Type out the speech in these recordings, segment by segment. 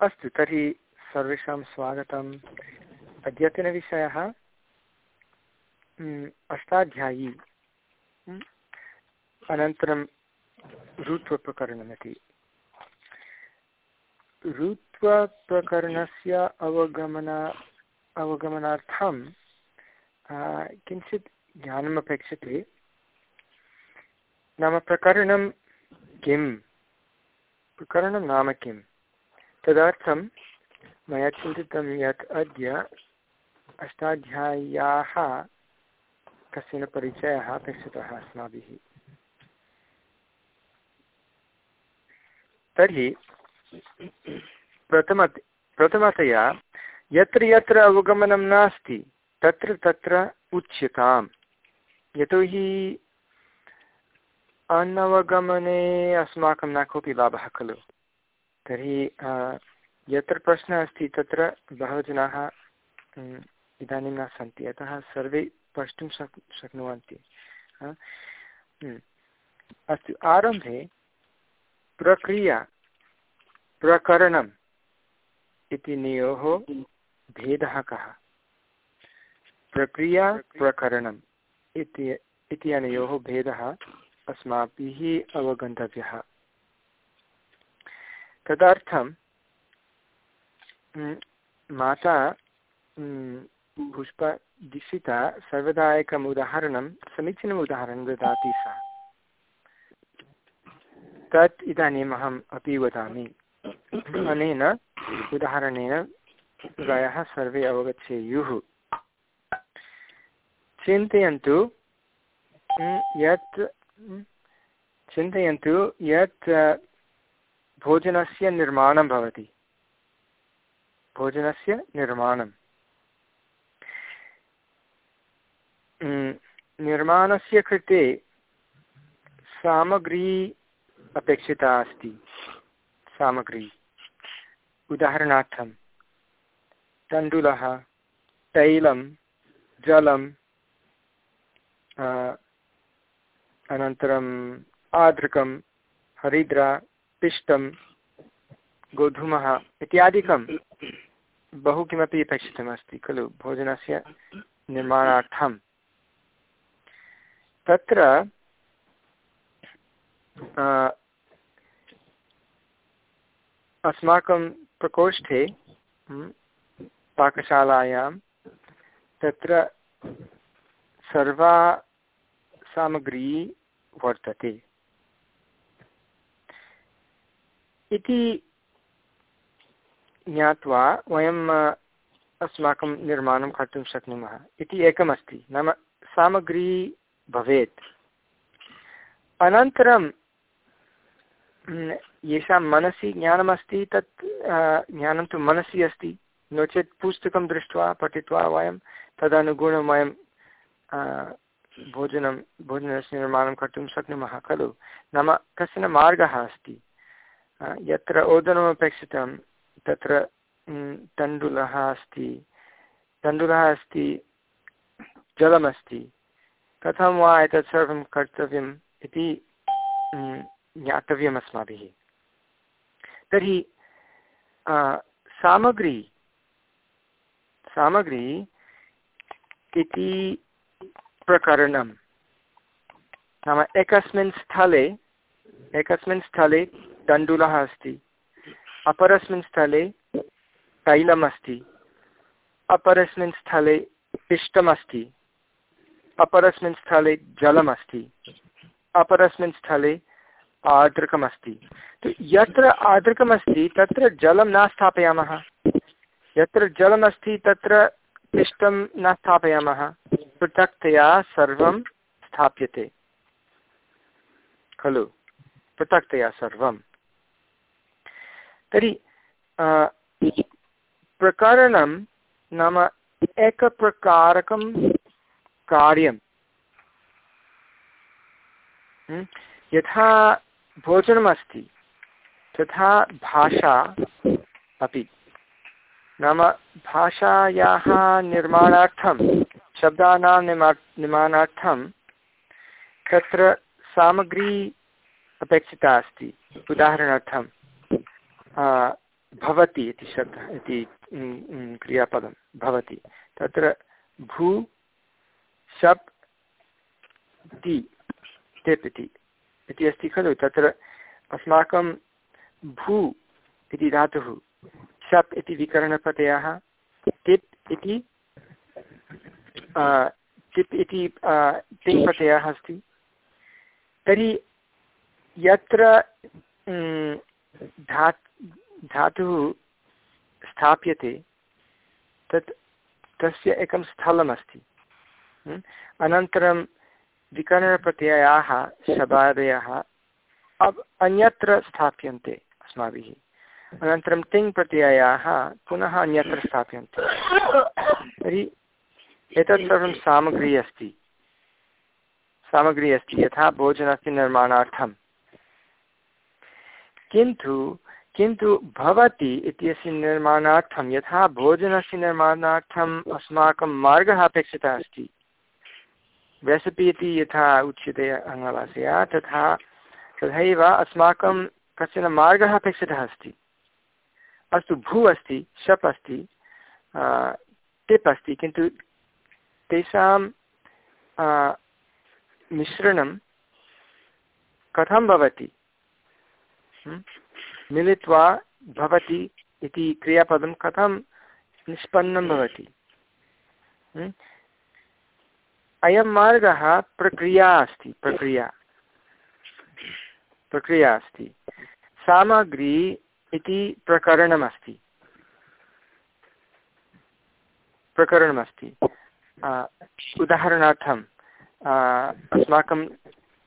अस्तु, तर्हि सर्वेषां स्वागतम्। अद्यतनविषयः अष्टाध्यायी। अनन्तरं ऋत्वप्रकरणमिति ऋत्वप्रकरणस्य अवगमना, अवगमनार्थं किञ्चित् ज्ञानम् अपेक्षते नाम प्रकरणं किं प्रकरणं नाम किं तदर्थं मया चिन्तितं यत् अद्य अष्टाध्याय्याः कश्चन परिचयः अपेक्षितः अस्माभिः। तर्हि प्रथम प्रथमतया यत्र यत्र अवगमनं नास्ति, तत्र तत्र उच्यताम्। यतोहि अनवगमने अस्माकं न कोऽपि लाभः खलु। तर्हि यत्र प्रश्नः अस्ति, तत्र बहवः जनाः इदानीं न सन्ति। अतः सर्वे प्रष्टुं शक्, शक्नुवन्ति। अस्तु, आरम्भे प्रक्रिया, प्रकरणम् इति नयोः भेदः कः? प्रक्रिया, प्रकरणम् इति इति अनयोः भेदः अस्माभिः अवगन्तव्यः। तदर्थं माता पुष्पदीक्षिता सर्वदा एकम् उदाहरणं, समीचीनम् उदाहरणं ददाति सा। तत् इदानीम् अहम् अपि वदामि। अनेन उदाहरणेन प्रायः सर्वे अवगच्छेयुः। चिन्तयन्तु यत् चिन्तयन्तु यत् भोजनस्य निर्माणं भवति। भोजनस्य निर्माणं। निर्माणस्य कृते सामग्री अपेक्षिता अस्ति। सामग्री। उदाहरणार्थं, तण्डुलः, तैलं जलं अनन्तरम् आर्द्रकं हरिद्रा पिष्टं गोधूमः इत्यादिकं बहु किमपि अपेक्षितमस्ति खलु? भोजनस्य निर्माणार्थं। तत्र अस्माकं प्रकोष्ठे पाकशालायां तत्र सर्वा सामग्री वर्तते। इति ज्ञात्वा वयम् अस्माकं निर्माणं कर्तुं शक्नुमः। इति एकमस्ति। नाम सामग्री भवेत्। अनन्तरं येषां मनसि ज्ञानमस्ति, तत् ज्ञानं तु मनसि अस्ति। नो चेत् पुस्तकं दृष्ट्वा, पठित्वा वयं तदनुगुणं वयं भोजनं, भोजनस्य निर्माणं कर्तुं शक्नुमः, खलु? नाम कश्चन मार्गः अस्ति। यत्र ओदनमपेक्षितं, तत्र तण्डुलः अस्ति। तण्डुलः अस्ति, जलमस्ति। कथं वा एतत् सर्वं कर्तव्यम् इति ज्ञातव्यम् अस्माभिः। तर्हि सामग्री सामग्री इति प्रकरणं। नाम एकस्मिन् स्थले एकस्मिन् स्थले तण्डुलः अस्ति। अपरस्मिन् स्थले तैलमस्ति अपरस्मिन् स्थले पिष्टमस्ति अपरस्मिन् स्थले जलमस्ति अपरस्मिन् स्थले आर्द्रकमस्ति यत्र आर्द्रकमस्ति तत्र जलं न स्थापयामः। यत्र जलमस्ति तत्र पिष्टं न स्थापयामः। पृथक्तया सर्वं स्थाप्यते। खलु? पृथक्तया सर्वं तर्हि प्रकरणं नाम एकप्रकारकं कार्यं। यथा भोजनमस्ति, तथा भाषा अपि। नाम भाषायाः निर्माणार्थं, शब्दानां निमा, निर्माणार्थं तत्र सामग्री अपेक्षिता अस्ति। उदाहरणार्थं भवति इति शब्दः इति क्रियापदं, भवति। तत्र भू शप् ति टिप् इति इति अस्ति खलु। तत्र अस्माकं भू इति धातुः, शप् इति विकरणप्रत्ययः टिप् इति टिप् इति तिङ् प्रत्ययः अस्ति। तर्हि यत्र धा, धातुः स्थाप्यते, तत् तस्य एकं स्थलमस्ति। अनन्तरं विकरणप्रत्ययाः, शबादयः अन्यत्र स्थाप्यन्ते अस्माभिः। अनन्तरं तिङ् प्रत्ययाः पुनः अन्यत्र स्थाप्यन्ते। तर्हि एतत् सर्वं सामग्री अस्ति। सामग्री अस्ति, यथा भोजनस्य निर्माणार्थं। किन्तु किन्तु भवति इत्यस्य निर्माणार्थं, यथा भोजनस्य निर्माणार्थम् अस्माकं मार्गः अपेक्षितः अस्ति। रेसिपि इति यथा उच्यते आङ्ग्लभाषया, तथा, तथैव अस्माकं कश्चन मार्गः अपेक्षितः अस्ति। अस्तु, भू अस्ति, शप् अस्ति टिप् अस्ति, किन्तु तेषां मिश्रणं कथं भवति? मिलित्वा भवति इति क्रियापदं कथं? निष्पन्नं भवति। अयं मार्गः प्रक्रिया अस्ति, प्रक्रिया। प्रक्रिया अस्ति। सामग्री इति प्रकरणमस्ति। प्रकरणमस्ति। उदाहरणार्थम् अस्माकं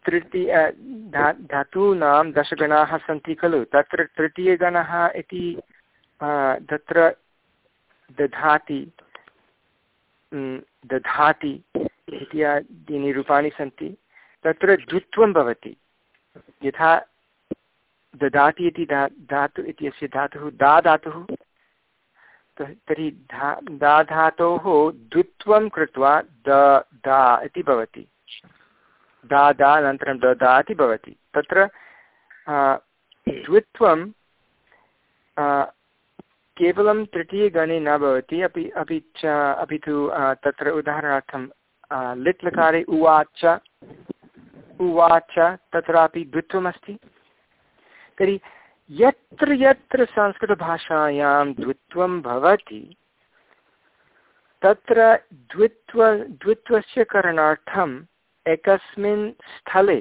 तृतीय, धा, धातूनां दशगणाः सन्ति खलु। तत्र तृतीयगणः इति तत्र दधाति दधाति इत्यादीनि रूपाणि सन्ति। तत्र द्वित्वं भवति। यथा ददाति इति धा, धातु इत्यस्य धातुः, दा धातुः तर्हि धा, दा धातोः द्वित्वं कृत्वा द, दा इति भवति। दा दा अनन्तरं द दा इति भवति। तत्र द्वित्वं केवलं तृतीयगणे न भवति। अपि अपि च, अपि तु तत्र उदाहरणार्थं लिट् लकारे उवाच उवाच, तत्रापि द्वित्वमस्ति। तर्हि, यत्र यत्र संस्कृतभाषायां द्वित्वं भवति, तत्र द्वित्व, द्वित्वस्य करणार्थम् एकस्मिन् स्थले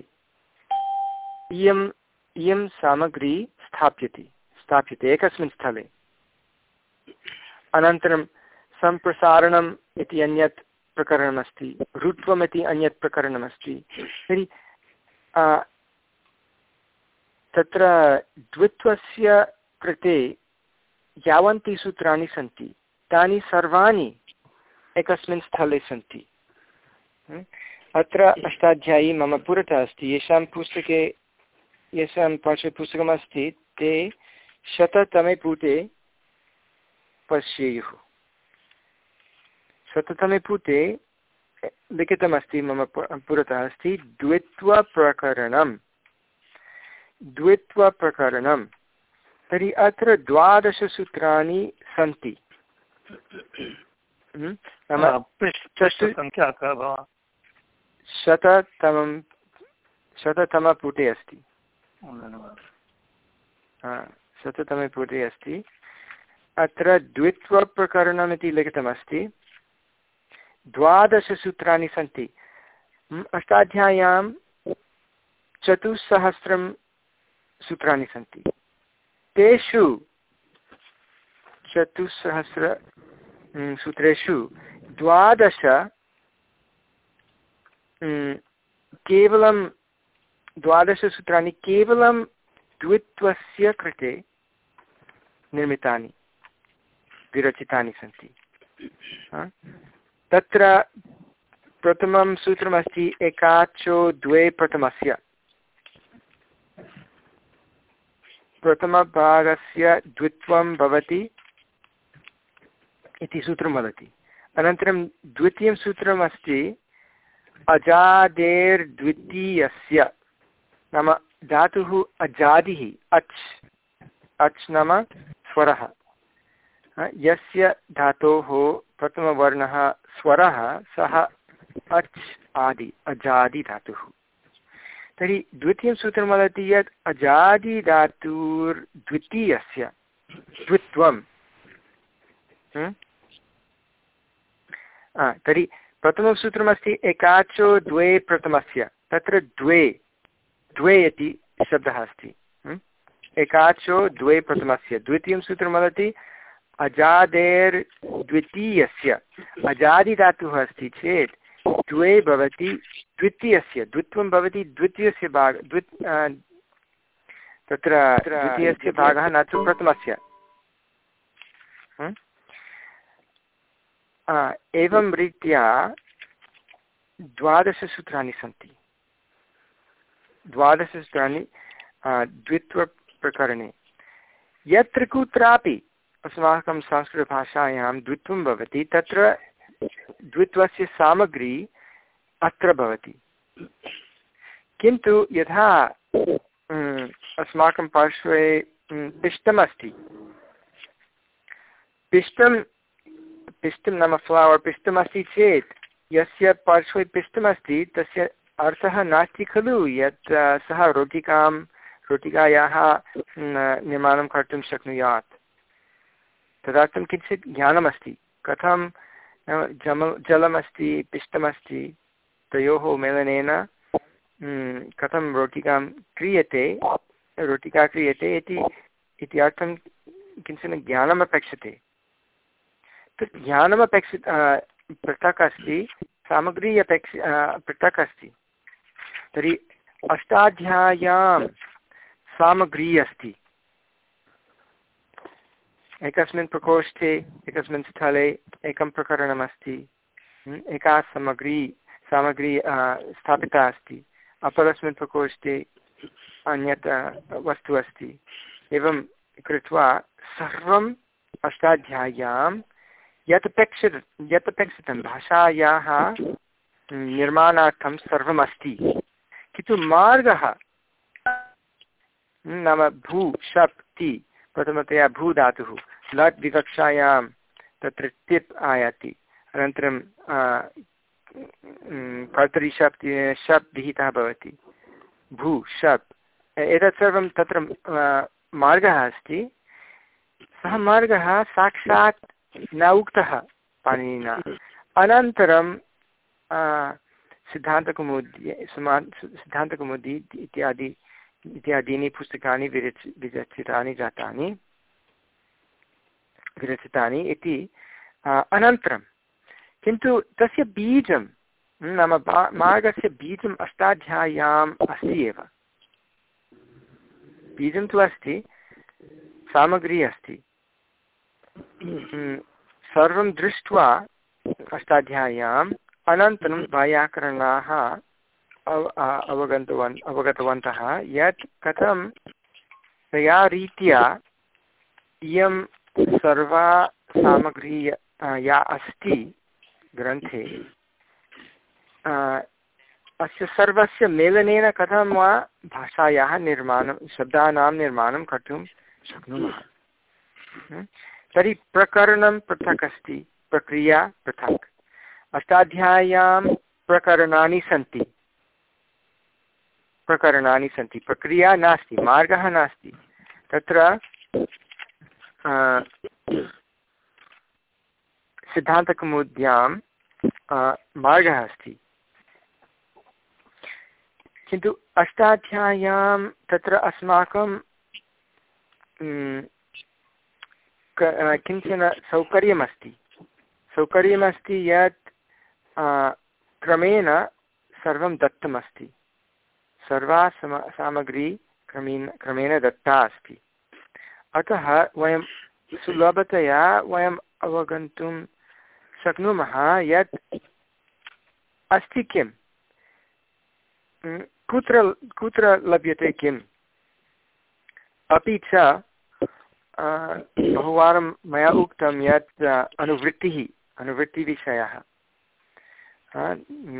इयम् इयं सामग्री स्थाप्यते स्थाप्यते एकस्मिन् स्थले। अनन्तरं सम्प्रसारणम् इति अन्यत् प्रकरणमस्ति ऋत्वम् अन्यत् प्रकरणमस्ति। तर्हि तत्र द्वित्वस्य कृते यावन्ति सूत्राणि सन्ति, तानि सर्वाणि एकस्मिन् स्थले सन्ति। अत्र अष्टाध्यायी मम पुरतः अस्ति। येषां पुस्तके येषां पाठ्यपुस्तकमस्ति ते शततमे पुटे पश्येयुः। शततमे पुटे लिखितमस्ति मम पुरतः अस्ति। द्वित्वप्रकरणं। द्वित्वप्रकरणं। तर्हि अत्र द्वादशसूत्राणि सन्ति। हम्म? शततमं शततमपुटे अस्ति। शततमे पुटे अस्ति। अत्र द्वित्वप्रकरणमिति लिखितमस्ति। द्वादशसूत्राणि सन्ति? अष्टाध्याय्यां चतुस्सहस्रं सूत्राणि सन्ति। तेषु चतुस्सहस्र सूत्रेषु द्वादश केवलं द्वादशसूत्राणि केवलं द्वित्वस्य कृते निर्मितानि, विरचितानि सन्ति। तत्र प्रथमं सूत्रमस्ति एकाचो द्वे प्रथमस्य। प्रथमभागस्य द्वित्वं भवति इति सूत्रं वदति। अनन्तरं द्वितीयं सूत्रमस्ति अजादेर्द्वितीयस्य। नाम धातुः अजादिः, अच्। अच् नाम स्वरः। यस्य धातोः प्रथमवर्णः स्वरः, सः अच् आदि, अजादिधातुः। तर्हि द्वितीयं सूत्रं वदति यत् अजादिधातुर्द्वितीयस्य द्वित्वं तर्हि प्रथमं सूत्रमस्ति एकाचो द्वे प्रथमस्य तत्र द्वे द्वे इति शब्दः अस्ति। एकाचो द्वे प्रथमस्य द्वितीयं सूत्रं वदति अजादेर्द्वितीयस्य अजादिधातुः अस्ति चेत् द्वे भवति द्वितीयस्य द्वित्वं भवति द्वितीयस्य भाग द्वि तत्र द्वितीयस्य भागः न तु प्रथमस्य। एवं रीत्या द्वादशसूत्राणि सन्ति। द्वादशसूत्राणि द्वित्वप्रकरणे। यत्र कुत्रापि अस्माकं संस्कृतभाषायां द्वित्वं भवति, तत्र द्वित्वस्य सामग्री अत्र भवति। किन्तु यथा अस्माकं पार्श्वे पिष्टमस्ति। पिष्टं पिष्टं नाम फ्लवर् पिष्टमस्ति चेत्, यस्य पार्श्वे पिष्टमस्ति, तस्य अर्थः नास्ति खलु, यत् सः रोटिकां, रोटिकायाः निर्माणं कर्तुं शक्नुयात्। तदर्थं किञ्चित् ज्ञानमस्ति। कथं? जम, जलमस्ति, पिष्टमस्ति, तयोः मेलनेन कथं रोटिकां क्रियते, रोटिका क्रियते इति इति अर्थं किंचन ज्ञानमपेक्षते। तत् ज्ञानमपेक्षि पृथक् अस्ति सामग्री अपेक्ष पृथक् अस्ति। तर्हि अष्टाध्याय्यां सामग्री अस्ति। एकस्मिन् प्रकोष्ठे, एकस्मिन् स्थले एकं प्रकरणमस्ति। एका सामग्री सामग्री स्थापिता अस्ति। अपरस्मिन् प्रकोष्ठे अन्यत् वस्तु अस्ति। एवं कृत्वा सर्वम् अष्टाध्याय्यां यत् अपेक्षित यत् अपेक्षितं भाषायाः निर्माणार्थं सर्वमस्ति। किन्तु मार्गः नाम भू शप् ति प्रथमतया भूधातुः लट् विवक्षायां तत्र तिप् आयाति। अनन्तरं कर्तरि शप् शप् विहितः भवति। भू शप् एतत् सर्वं तत्र मार्गः अस्ति। सः मार्गः साक्षात् न उक्तः पाणिनिना। अनन्तरं सिद्धान्तकौमुदी सुमा सिद्धान्तकौमुदी इत्यादि, इत्यादीनि पुस्तकानि विरचि, विरचितानि, जातानि, विरचितानि इति अनन्तरं, किन्तु तस्य बीजं, नाम मार्गस्य बीजम् अष्टाध्याय्याम् अस्ति एव। बीजं तु अस्ति, सामग्री अस्ति। सर्वं दृष्ट्वा अष्टाध्याय्याम् अनन्तरं वैयाकरणाः अव अवगन्तवन् अवगतवन्तः। यत् कथं तया रीत्या इयं सर्वा सामग्री या अस्ति ग्रन्थे अस्य सर्वस्य मेलनेन कथं वा भाषायाः निर्माणं शब्दानां निर्माणं कर्तुं शक्नुमः? तर्हि प्रकरणं पृथक् अस्ति, प्रक्रिया पृथक्। अष्टाध्याय्यां प्रकरणानि सन्ति। प्रकरणानि सन्ति, प्रक्रिया नास्ति, मार्गः नास्ति। तत्र सिद्धान्तकौमुद्यां मार्गः अस्ति। किन्तु अष्टाध्याय्यां तत्र अस्माकं किंचन सौकर्यमस्ति। सौकर्यमस्ति यत् क्रमेण सर्वं दत्तमस्ति। सर्वा सम, सामग्री क्रमेण क्रमेण दत्ता अस्ति। अतः वयं सुलभतया वयम् अवगन्तुं शक्नुमः यत् अस्ति किं कुत्र कुत्र लभ्यते किम्? अपि च बहुवारं मया उक्तं यत् अनुवृत्तिः, अनुवृत्तिविषयः।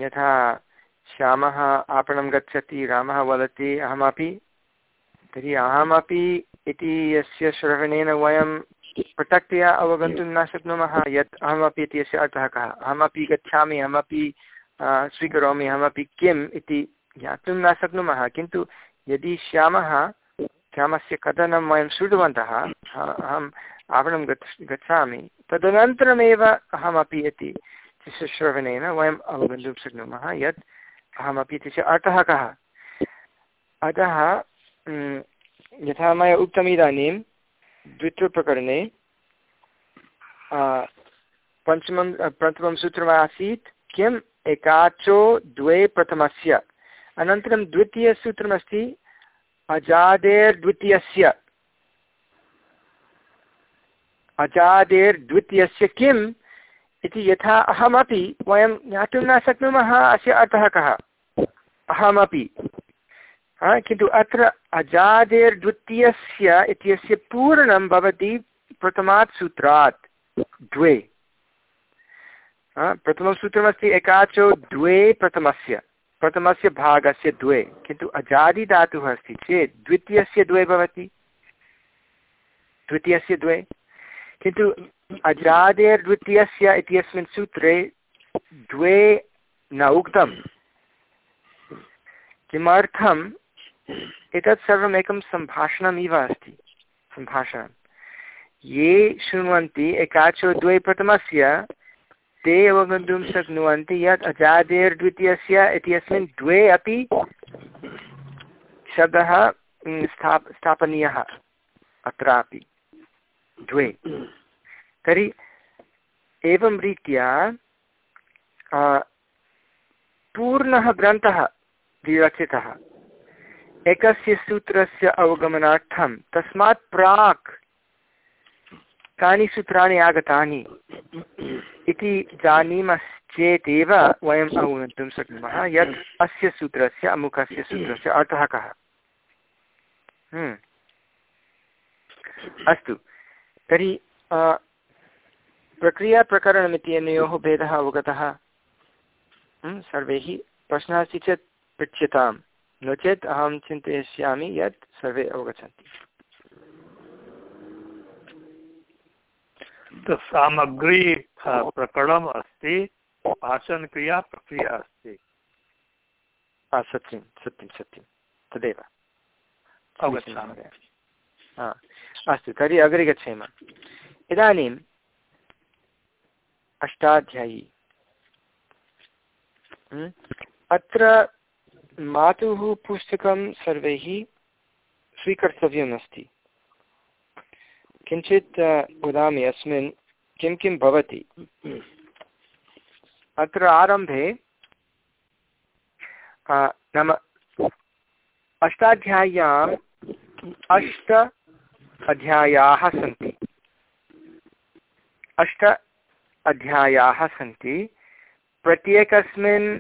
यथा श्यामः आपणं गच्छति, रामः वदति, अहमपि, तर्हि अहमपि इति यस्य श्रवणेन वयं पृथक्तया अवगन्तुं न शक्नुमः, यत् अहमपि इति यस्य अर्थः कः। अहमपि गच्छामि, अहमपि स्वीकरोमि, अहमपि किम् इति ज्ञातुं न शक्नुमः। किन्तु यदि श्यामः श्यामस्य कथनं वयं श्रुतवन्तः अहम् आपणं गच्छ, गच्छामि। तदनन्तरमेव अहमपि इति तस्य श्रवणेन वयम् अवगन्तुं शक्नुमः यत् अहमपि तस्य अर्थः कः। अतः यथा मया उक्तम् इदानीं द्वितीयप्रकरणे पञ्चमं प्रथमं सूत्रमासीत् किम् एकाचो द्वे प्रथमस्य। अनन्तरं द्वितीयसूत्रमस्ति अजादेर्द्वितीयस्य। अजादेर्द्वितीयस्य किम् इति यथा अहमपि वयं ज्ञातुं न शक्नुमः, अस्य अर्थः कः? अहमपि। किन्तु अत्र अजादेर्द्वितीयस्य इत्यस्य पूर्णं भवति प्रथमात् सूत्रात्, द्वे। प्रथमं सूत्रमस्ति एकाचो द्वे प्रथमस्य। प्रथमस्य भागस्य द्वे, किन्तु अजादिधातुः अस्ति चेत् द्वितीयस्य द्वे भवति। द्वितीयस्य द्वे। किन्तु अजादेर्द्वितीयस्य इत्यस्मिन् सूत्रे द्वे न उक्तं किमर्थम्? एतत् सर्वम् एकं सम्भाषणम् इव अस्ति। सम्भाषणं ये शृण्वन्ति एकाचो द्वे प्रथमस्य ते अवगन्तुं शक्नुवन्ति यत् अजादेर्द्वितीयस्य इत्यस्मिन् द्वे अपि शब्दः स्थाप्, स्थापनीयः अत्रापि। द्वे। तर्हि एवं रीत्या पूर्णः ग्रन्थः विरचितः एकस्य सूत्रस्य अवगमनार्थं तस्मात् प्राक् कानि सूत्राणि आगतानि? इति जानीमश्चेदेव वयम् अवगन्तुं शक्नुमः। यत् अस्य सूत्रस्य अमुकस्य सूत्रस्य अर्थः कः? हम्म। अस्तु। तर्हि प्रक्रियाप्रकरणमिति अनयोः भेदः अवगतः? हम्म, सर्वैः प्रश्नः अस्ति चेत् पृच्छ्यतां नो चेत् अहं चिन्तयिष्यामि यत् सर्वे अवगच्छन्ति। सामग्री प्रकरणम् अस्ति भाषणक्रिया प्रक्रिया अस्ति। सत्यं सत्यं सत्यं तदेव। अवगच्छामि। अस्तु तर्हि अग्रे गच्छेम। इदानीम् अष्टाध्यायी। अत्र मातुः पुस्तकं सर्वैः स्वीकर्तव्यमस्ति। किञ्चित् वदामि अस्मिन्, किं किं भवति? अत्र आरम्भे नाम अष्टाध्याय्याम् अष्ट अध्यायाः सन्ति। अष्ट अध्यायाः सन्ति। प्रत्येकस्मिन्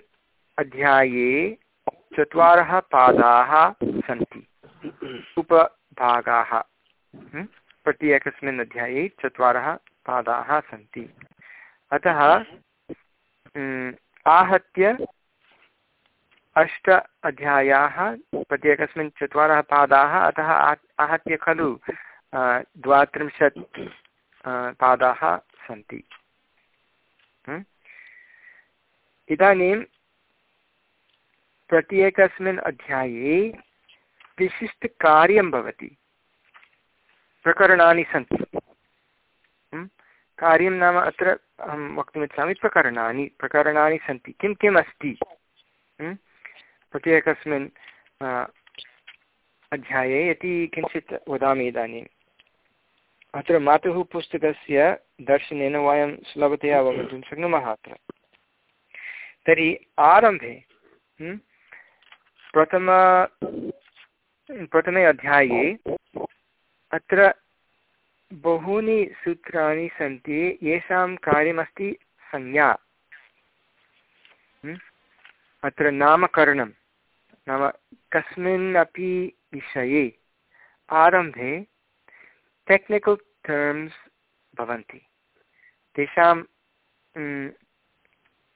अध्याये चत्वारः पादाः सन्ति। उपभागाः। प्रति एकस्मिन् अध्याये चत्वारः पादाः सन्ति। अतः आहत्य अष्ट अध्यायाः, प्रत्येकस्मिन् चत्वारः पादाः, अतः आहत्य खलु द्वात्रिंशत् पादाः सन्ति। इदानीं प्रत्येकस्मिन् अध्याये विशिष्टकार्यं भवति। प्रकरणानि सन्ति। कार्यं नाम अत्र अहं वक्तुमिच्छामि, प्रकरणानि प्रकरणानि सन्ति। किं, किम् अस्ति? प्रत्येकस्मिन् अध्याये इति किञ्चित् वदामि इदानीम्। अत्र मातुः पुस्तकस्य दर्शनेन वयं सुलभतया अवगन्तुं शक्नुमः अत्र। तर्हि आरम्भे प्रथम, प्रथमे अध्याये अत्र बहूनि सूत्राणि सन्ति, येषां कार्यमस्ति संज्ञा। अत्र नामकरणं, नाम कस्मिन्नपि विषये आरम्भे टेक्निकल् टर्म्स् भवन्ति। तेषां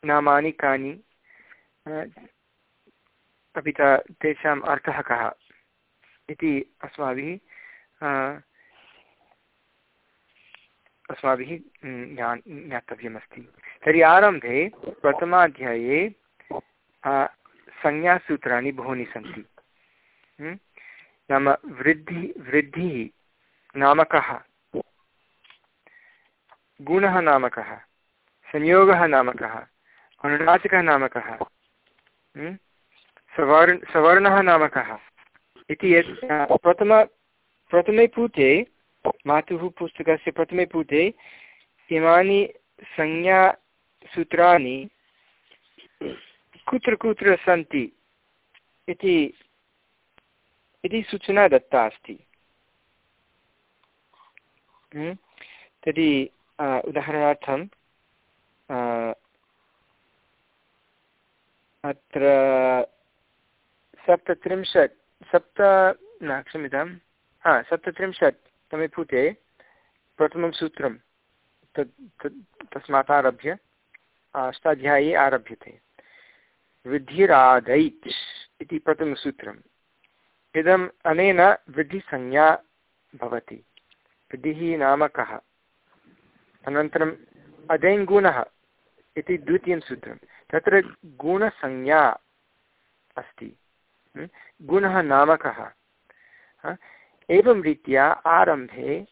नामानि कानि अपि च तेषाम् अर्थः कः इति अस्माभिः अस्माभिः ज्ञा ज्ञातव्यमस्ति। तर्हि आरम्भे प्रथमाध्याये संज्ञासूत्राणि बहूनि सन्ति। नाम वृद्धि, वृद्धिः नाम कः गुणः नाम कः संयोगः नाम कः अनुनासिकः नाम कः सवर्ण, सवर्णः नाम कः इति यत्, प्रथम प्रथमे पूते, मातुः पुस्तकस्य प्रथमे पूते, इमानि संज्ञासूत्राणि कुत्र कुत्र सन्ति इति इति सूचना दत्ता अस्ति। तर्हि उदाहरणार्थं अत्र सप्तत्रिंशत्, सप्त न क्षम्यतां हा, सप्तत्रिंशत् तमे पुटे प्रथमं सूत्रं तत् तस्मात् आरभ्य अष्टाध्यायी आरभ्यते। वृद्धिरादैच् इति प्रथमसूत्रम् इदम् अनेन वृद्धिसंज्ञा भवति। वृद्धिः नाम कः? अनन्तरम् अदैङ्गुणः इति द्वितीयं सूत्रं तत्र गुणसंज्ञा अस्ति। गुणः नाम कः? एवं रीत्या आरम्भे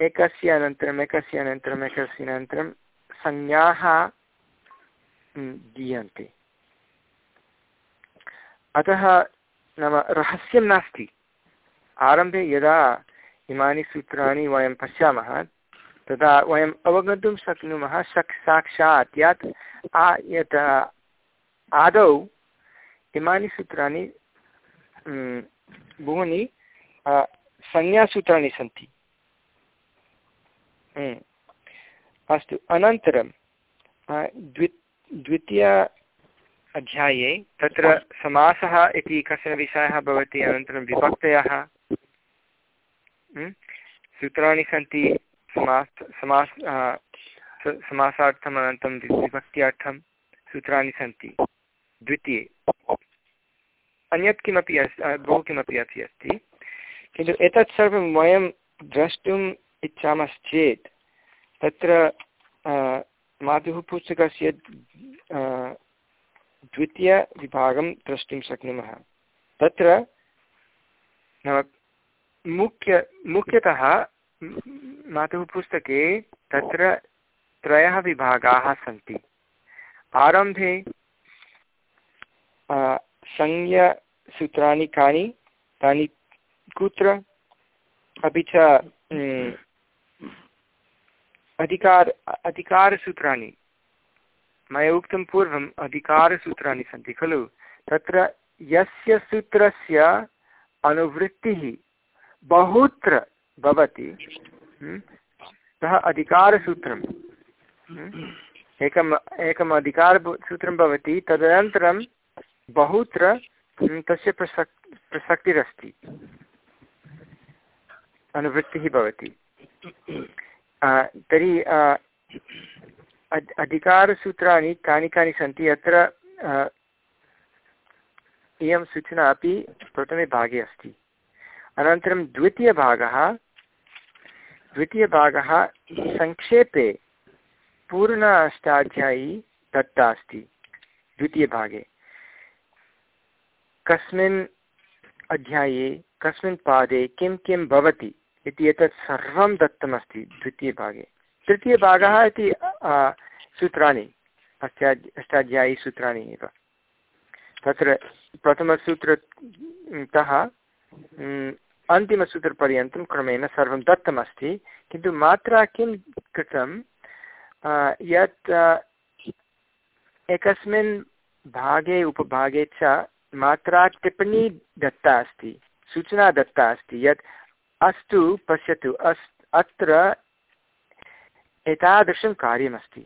एकस्य अनन्तरम् एकस्य अनन्तरम्, एकस्य अनन्तरं संज्ञाः दीयन्ते। अतः नाम रहस्यं नास्ति। आरम्भे यदा इमानि सूत्राणि वयं पश्यामः, तदा वयम् अवगन्तुं शक्नुमः शक्, साक्षात् यत् यत् आदौ इमानि सूत्राणि बहूनि संज्ञासूत्राणि सन्ति। अस्तु अनन्तरं द्वि द्वितीय अध्याये तत्र समासः इति कश्चन विषयः भवति अनन्तरं विभक्तयः। सूत्राणि सन्ति समास समास समासार्थम् अनन्तरं विभक्त्यार्थं सूत्राणि सन्ति। द्वितीये। अन्यत् किमपि अस्ति बहु किमपि अपि अस्ति। किन्तु एतत् सर्वं वयं द्रष्टुम् इच्छामश्चेत्, तत्र मातुः पुस्तकस्य द्वितीयविभागं द्रष्टुं शक्नुमः। तत्र नाम मुख्य, मुख्यतः मातुः पुस्तके तत्र त्रयः विभागाः सन्ति। आरम्भे संज्ञसूत्राणि कानि, तानि कुत्र अपि च अधिकार अधिकारसूत्राणि। मया उक्तं पूर्वम् अधिकारसूत्राणि सन्ति खलु? तत्र यस्य सूत्रस्य अनुवृत्तिः बहुत्र भवति सः अधिकारसूत्रम्। एकम् एकम् अधिकारसूत्रं भवति तदनन्तरं बहुत्र तस्य प्रसक् प्रसक्तिरस्ति। अनुवृत्तिः भवति। तर्हि अधिकारसूत्राणि कानि कानि सन्ति, अत्र इयं सूचना अपि प्रथमे भागे अस्ति। अनन्तरं द्वितीयभागः द्वितीयभागः संक्षेपे पूर्ण अष्टाध्यायी दत्ता अस्ति, द्वितीयभागे। कस्मिन् अध्याये, कस्मिन् पादे किं किं भवति? इति एतत् सर्वं दत्तमस्ति द्वितीयभागे। तृतीयभागः इति सूत्राणि अष्टाध् अष्टाध्यायीसूत्राणि एव। तत्र प्रथमसूत्रतः अन्तिमसूत्रपर्यन्तं क्रमेण सर्वं दत्तमस्ति, किन्तु मात्रा किं कृतं यत् एकस्मिन् भागे, उपभागे च मात्रा टिप्पणी दत्ता अस्ति, सूचना दत्ता अस्ति, यत् अस्तु पश्यतु, अस्, अत्र एतादृशं कार्यमस्ति।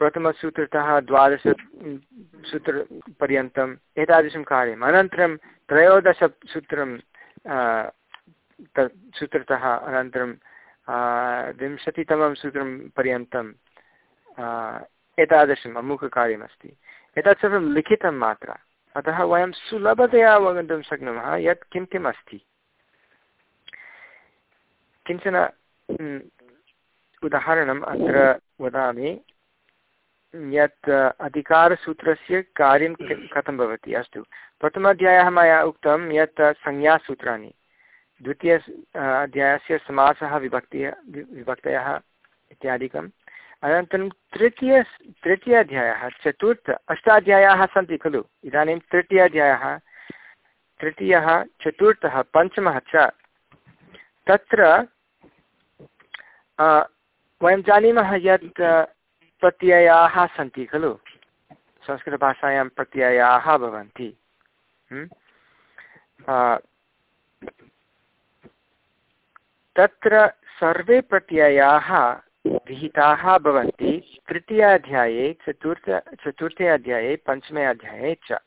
प्रथमसूत्रतः द्वादश सूत्रपर्यन्तम् एतादृशम् कार्यम्। अनन्तरं त्रयोदशसूत्रं सूत्रतः अनन्तरं विंशतितमं सूत्रं पर्यन्तं एतादृशम् अमुककार्यमस्ति एतत् सर्वं लिखितं मात्र। अतः वयं सुलभतया अवगन्तुं शक्नुमः यत् किं किम् अस्ति किंचन उदाहरणम् अत्र वदामि। यत्, अधिकारसूत्रस्य कार्यं कथं भवति? अस्तु। प्रथमाध्यायः मया उक्तं यत्, संज्ञासूत्राणि। द्वितीय अध्यायस्य समासः विभक्ति विभक्तयः इत्यादिकम्। अनन्तरं तृतीय तृतीयाध्यायः, चतुर्थ, अष्टाध्यायाः सन्ति खलु। इदानीं तृतीयाध्यायः। तृतीयः, चतुर्थः, पञ्चमः च। तत्र वयं जानीमः यत् प्रत्ययाः सन्ति, खलु? संस्कृतभाषायां प्रत्ययाः भवन्ति। तत्र सर्वे प्रत्ययाः विहिताः भवन्ति, तृतीयाध्याये, चतुर्थ चतुर्थे अध्याये पञ्चमे अध्याये च।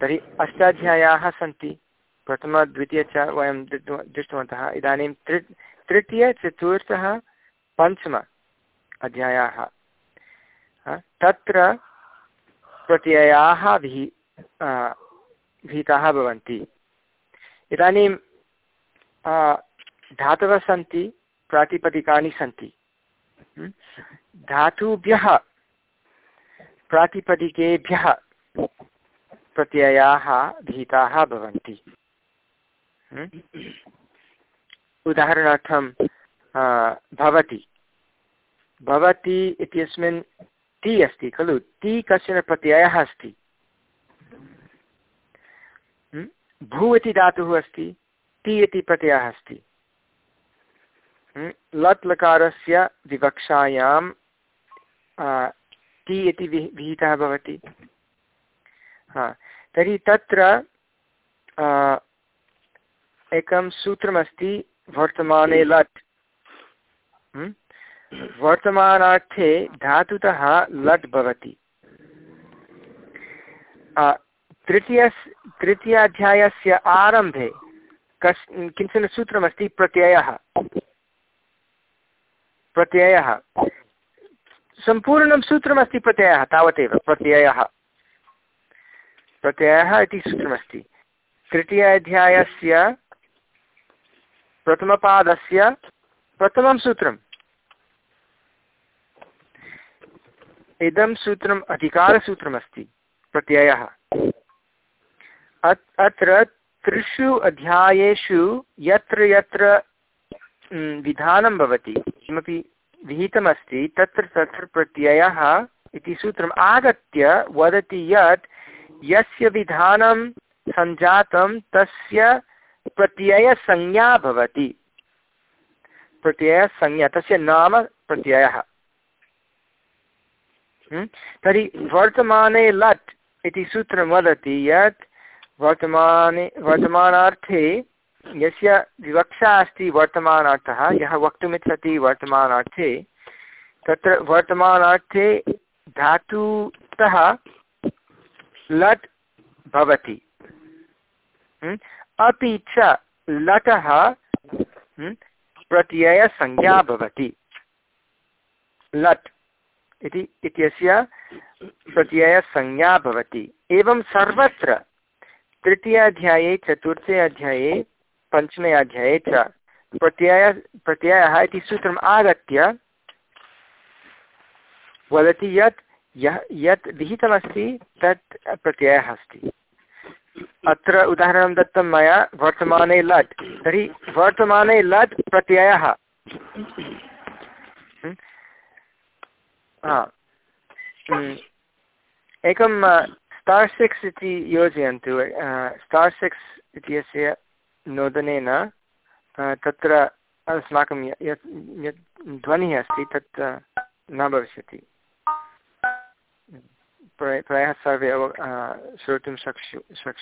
तर्हि अष्टाध्यायाः सन्ति प्रथमद्वितीय च वयं दृष्टवन्तः। इदानीं तृ तृतीयचतुर्थः पञ्चम अध्यायाः। तत्र प्रत्ययाः विहि विहिताः भवन्ति। इदानीं धातवः सन्ति, प्रातिपदिकानि सन्ति। धातुभ्यः, प्रातिपदिकेभ्यः प्रत्ययाः विहिताः भवन्ति। उदाहरणार्थं भवति। भवति इत्यस्मिन् ति अस्ति, खलु? ति कश्चन प्रत्ययः अस्ति। भू इति धातुः अस्ति, ति इति प्रत्ययः अस्ति। लट् लकारस्य विवक्षायां ति इति वि, विहितः भवति। तर्हि तत्र एकं सूत्रमस्ति वर्तमाने लट्। वर्तमानार्थे धातुतः लट् भवति। तृतीय तृतीयाध्यायस्य आरम्भे कस् किंचन सूत्रमस्ति प्रत्ययः। प्रत्ययः। सम्पूर्णं सूत्रमस्ति प्रत्ययः तावदेव प्रत्ययः। प्रत्ययः इति सूत्रमस्ति। तृतीयाध्यायस्य प्रथमपादस्य प्रथमं सूत्रम्। इदं सूत्रम् अधिकारसूत्रमस्ति, प्रत्ययः। अत्र त्रिषु अध्यायेषु यत्र यत्र विधानं भवति, किमपि विहितमस्ति, तत्र तत्र प्रत्ययः इति सूत्रम् आगत्य वदति यत् यस्य विधानं सञ्जातं तस्य प्रत्ययसंज्ञा भवति। प्रत्ययसंज्ञा तस्य नाम प्रत्ययः। तर्हि वर्तमाने लट् इति सूत्रं वदति यत् वर्तमाने, वर्तमानार्थे यस्य विवक्षा अस्ति वर्तमानार्थः, यः वक्तुमिच्छति वर्तमानार्थे, तत्र वर्तमानार्थे धातुतः लट् भवति। अपि च लटः प्रत्ययसंज्ञा भवति। लट् इति, इत्यस्य प्रत्ययसंज्ञा भवति। एवं सर्वत्र तृतीयाध्याये चतुर्थे अध्याये, पञ्चमे अध्याये च प्रत्यय, प्रत्ययः इति सूत्रम् आगत्य वदति यत् यः, यत् विहितमस्ति, तत् प्रत्ययः अस्ति। अत्र उदाहरणं दत्तं मया, वर्तमाने लट् तर्हि वर्तमाने लट् प्रत्ययः। एकं स्टार् सिक्स् इति योजयन्तु। स्टार् सिक्स् इत्यस्य नोदनेन तत्र अस्माकं यत् यत् ध्वनिः अस्ति, तत् न भविष्यति। प्रायः सर्वे अव श्रोतुं शक्ष्यु शक्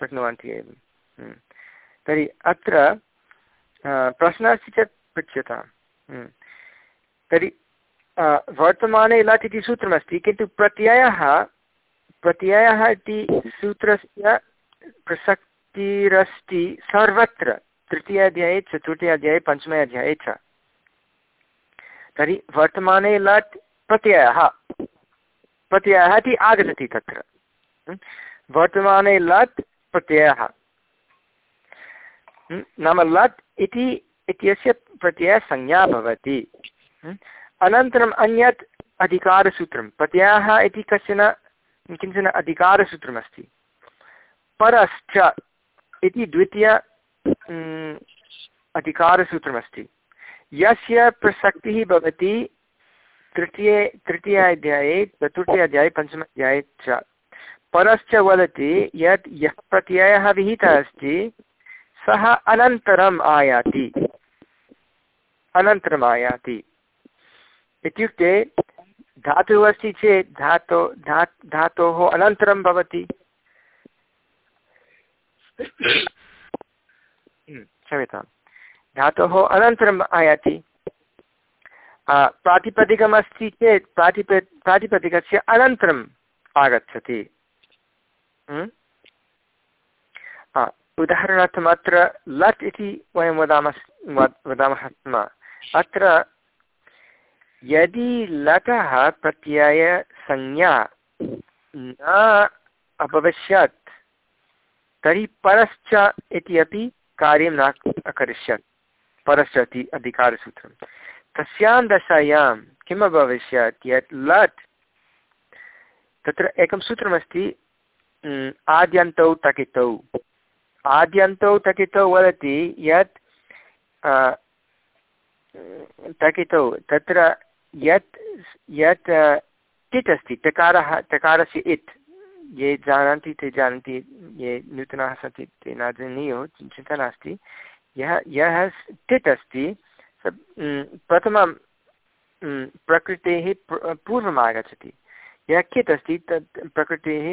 शक्नुवन्ति एव। तर्हि अत्र प्रश्नः अस्ति चेत् पृच्छ्यतां। तर्हि वर्तमाने लट् इति सूत्रमस्ति, किन्तु प्रत्ययः प्रत्ययः इति सूत्रस्य प्रसक्तिरस्ति सर्वत्र तृतीयाध्याये चतुर्थे अध्याये, पञ्चमे अध्याये च। तर्हि वर्तमाने लट् प्रत्ययः। प्रत्ययः इति आगच्छति तत्र। वर्तमाने लट् प्रत्ययः। नाम लट् इति इत्यस्य प्रत्ययसंज्ञा भवति। अनन्तरम् अन्यत् अधिकारसूत्रं। प्रत्ययः इति कश्चन किंचन अधिकारसूत्रमस्ति। परश्च इति द्वितीय अधिकारसूत्रमस्ति। यस्य प्रसक्तिः भवति तृतीये तृतीयाध्याये चतुर्थे अध्याये पञ्चमाध्याये च। परश्च वदति यत् यः प्रत्ययः विहितः अस्ति सः अनन्तरम् आयाति। अनन्तरम् आयाति। इत्युक्ते धातुः अस्ति चेत् धातो धा धातोः अनन्तरं भवति। क्षम्यतां धातोः अनन्तरम् आयाति। प्रातिपदिकमस्ति चेत् प्रातिप प्रातिपदिकस्य अनन्तरम् आगच्छति। उदाहरणार्थम् अत्र लट् इति वयं वदामः वदामः स्म। अत्र यदि लटः प्रत्ययसंज्ञा न अभविष्यत् तर्हि परश्च इति अपि कार्यं न अकरिष्यत्। परश्च इति अधिकारसूत्रं तस्यां दशायां किम् अभविष्यत् यत् लट्। तत्र एकं सूत्रमस्ति आद्यन्तौ तकितौ। आद्यन्तौ तकितौ वदति यत् तकितौ। तत्र यत् यत् टिट् अस्ति, टकारः, टकारस्य इट् ये जानन्ति, ते जानन्ति, ये नूतनाः सन्ति, ते न जानीयुः चिन्ता नास्ति। यः यः टिट् अस्ति प्रथमं प्रकृतेः पूर्वम् आगच्छति यः कित् अस्ति तत् प्रकृतेः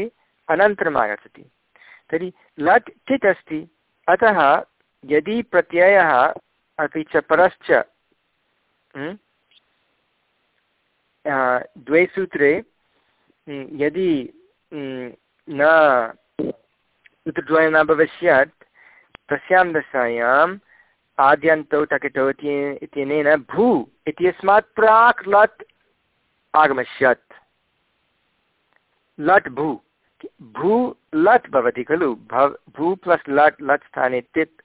अनन्तरम् आगच्छति तर्हि लट् टिट् अस्ति अतः यदि प्रत्ययः अपि च परश्च द्वे सूत्रे यदि न, सूत्रद्वयं न भविष्यत्, तस्यां दशायाम् आद्यन्तौ टकटौ इत्यनेन भू इत्यस्मात् प्राक् लट् आगमिष्यत्। लट् भू। भू लट् भवति खलु। भव भू प्लस् लट् लट् स्थाने तित्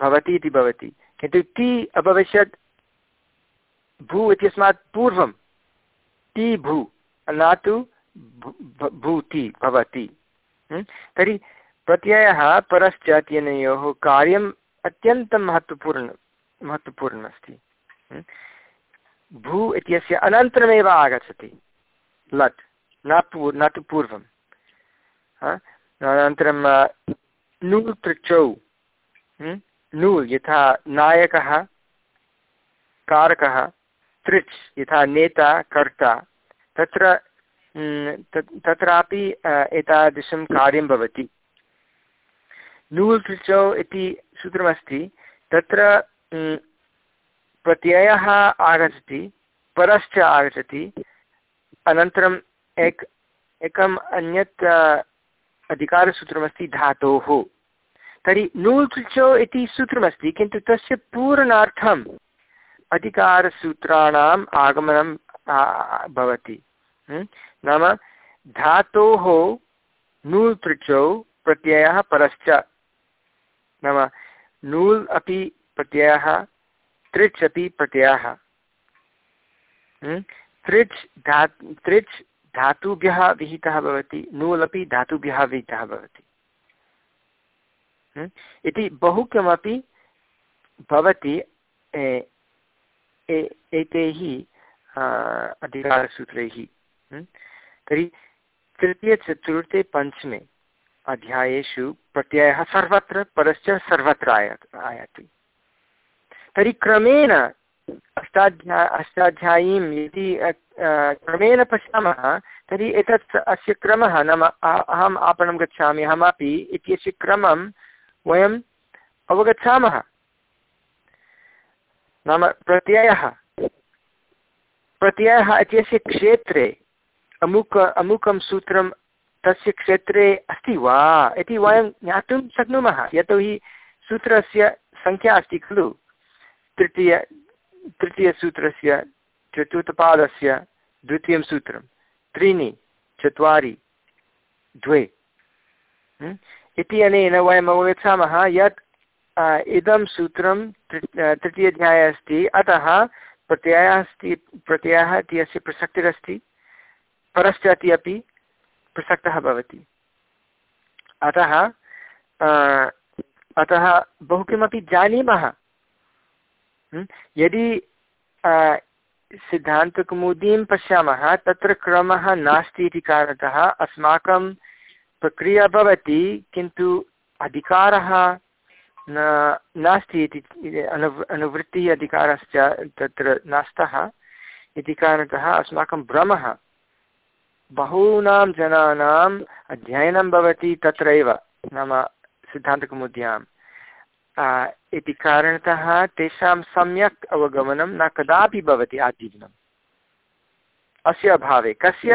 भवति इति भवति। किन्तु ति अभविष्यत् भू इत्यस्मात् पूर्वं ति भू। न तु भूति भवति। तर्हि प्रत्ययः परश्च इत्यनयोः कार्यम् अत्यन्तं महत्त्वपूर्णं महत्त्वपूर्णमस्ति भू इत्यस्य अनन्तरमेव आगच्छति। लट्, न पू, न तु पूर्वं अनन्तरं नूल् तृचौ नूल् यथा नायकः, कारकः, तृच् यथा नेता, कर्ता। तत्र तत्रापि एतादृशं कार्यं भवति। नूल् तृचौ इति सूत्रमस्ति। तत्र प्रत्ययः आगच्छति, परश्च आगच्छति। अनन्तरम् एक, एकम् अन्यत्, अधिकारसूत्रमस्ति धातोः। तर्हि नूल् तृचौ इति सूत्रमस्ति, किन्तु तस्य पूर्णार्थं अधिकारसूत्राणाम् आगमनं भवति। नाम धातोः नूल् तृचौ प्रत्ययः परश्च नाम नूल् अपि प्रत्ययः तृच् अपि प्रत्ययः। तृच् धा तृच् धातुभ्यः विहितः भवति, नूल् अपि धातुभ्यः विहितः भवति। इति बहु किमपि भवति एतैः अधिकारसूत्रैः। तर्हि तृतीयचतुर्थे पञ्चमे। अध्यायेषु प्रत्ययः सर्वत्र, परश्च सर्वत्र आया आयाति। तर्हि क्रमेण अष्टाध्या, अष्टाध्यायीं यदि क्रमेण पश्यामः, तर्हि एतत् अस्य क्रमः नाम अहम् आपणं गच्छामि, अहमपि इत्यस्य क्रमं वयम् अवगच्छामः। नाम प्रत्ययः। प्रत्ययः इत्यस्य क्षेत्रे अमुक, अमुकं सूत्रं तस्य क्षेत्रे अस्ति वा? इति वयं ज्ञातुं शक्नुमः। यतोहि सूत्रस्य सङ्ख्या अस्ति खलु। तृतीय, तृतीयसूत्रस्य, चतुर्थपादस्य द्वितीयं सूत्रं। त्रीणि, चत्वारि, द्वे। इति अनेन वयम् अवगच्छामः यत् इदं सूत्रं तृतीयाध्याये अस्ति। अतः प्रत्ययः अस्ति, प्रत्ययः इति अस्य प्रसक्तिरस्ति। परश्चाति अपि प्रसक्तः भवति। अतः अतः बहु किमपि जानीमः यदि सिद्धान्तकौमुदीं पश्यामः, तत्र क्रमः नास्ति इति कारणतः अस्माकं प्रक्रिया भवति, किन्तु अधिकारः न, नास्ति इति अनु अनुवृत्तिः अधिकारश्च तत्र नास्तः इति कारणतः अस्माकं भ्रमः। बहूनां जनानाम् अध्ययनं भवति तत्रैव, नाम सिद्धान्तकौमुद्याम्। इति कारणतः तेषां सम्यक् अवगमनं न कदापि भवति आजीवनम्। अस्य अभावे, कस्य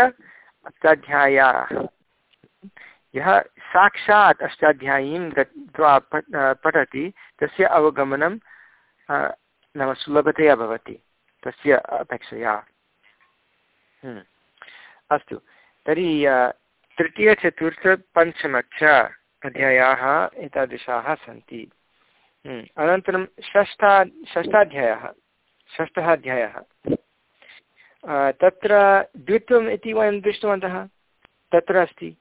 अष्टाध्याय्याः? यः साक्षात् अष्टाध्यायीं गत्वा पठति, तस्य अवगमनं नाम सुलभतया भवति, तस्य अपेक्षया। हम्म। अस्तु। तर्हि तृतीयचतुर्थपञ्चम च अध्यायाः एतादृशाः सन्ति। हम्म। अनन्तरं षष्ठा, षष्ठाध्यायः, षष्ठः अध्यायः। तत्र द्वित्वम् इति वयं दृष्टवन्तः। तत्र अस्ति।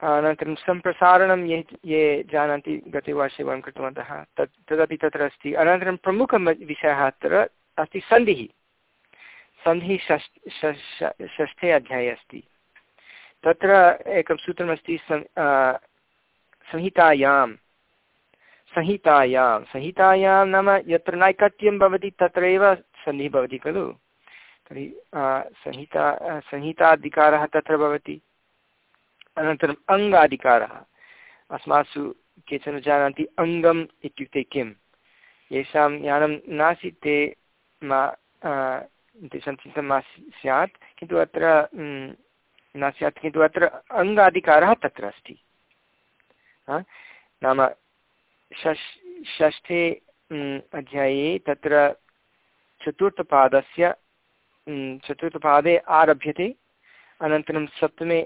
अनन्तरं सम्प्रसारणं ये ये जानन्ति गते वर्षे वयं कृतवन्तः। तत्, तदपि तत्र अस्ति। अनन्तरं प्रमुखः विषयः अत्र अस्ति सन्धिः। सन्धिः षष् षष्ठे अध्याये अस्ति। तत्र एकं सूत्रमस्ति संहितायां। संहितायां। संहितायां नाम यत्र नैकट्यं भवति तत्रैव सन्धिः भवति खलु? तर्हि संहिता संहिताधिकारः तत्र भवति। अनन्तरम् अङ्गाधिकारः। अस्मासु केचन जानन्ति अङ्गम् इत्युक्ते किं येषां ज्ञानं नासीत् ते मा तेषां चिन्ता मा स्यात्, किन्तु अत्र न स्यात्, किन्तु अत्र अङ्गाधिकारः तत्र अस्ति। नाम षष्, षष्ठे अध्याये तत्र चतुर्थपादस्य चतुर्थपादे आरभ्यते। अनन्तरं सप्तमे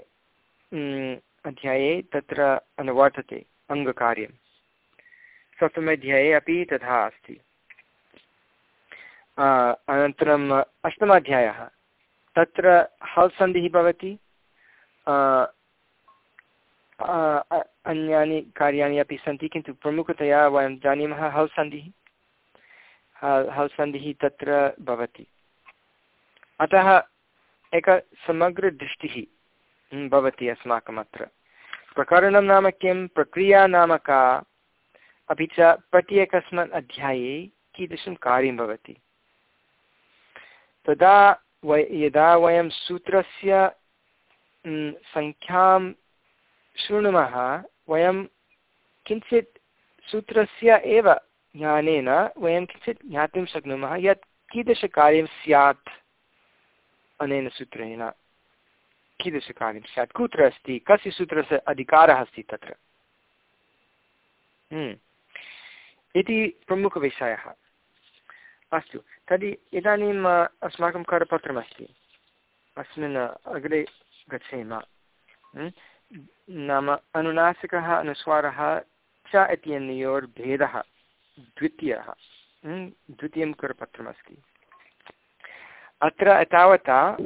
अध्याये तत्र अनुवर्तते अङ्गकार्यं। सप्तमाध्याये अपि तथा अस्ति। अनन्तरम् अष्टमाध्यायः। तत्र हल् सन्धिः भवति। अन्यानि कार्याणि अपि सन्ति, किन्तु प्रमुखतया वयं जानीमः हल् सन्धिः। हल् सन्धिः तत्र भवति। अतः एका समग्रदृष्टिः भवति अस्माकम् अत्र। प्रकरणं नाम किं? प्रक्रिया नाम का? अपि च प्रत्येकस्मिन् अध्याये कीदृशं कार्यं भवति? तदा वय यदा वयं सूत्रस्य सङ्ख्यां शृणुमः, वयं किञ्चित् सूत्रस्य एव ज्ञानेन वयं किञ्चित् ज्ञातुं शक्नुमः यत् कीदृशकार्यं स्यात् अनेन सूत्रेण। कीदृशकार्यं स्यात्? कुत्र अस्ति? कस्य सूत्रस्य अधिकारः अस्ति तत्र? हम्म। इति प्रमुखविषयः। अस्तु। तर्हि इदानीम् अस्माकं करपत्रमस्ति। अस्मिन् अग्रे गच्छेम। नाम अनुनासिकः, अनुस्वारः च इत्यनयोर्भेदः द्वितीयः। द्वितीयं करपत्रमस्ति। अत्र एतावता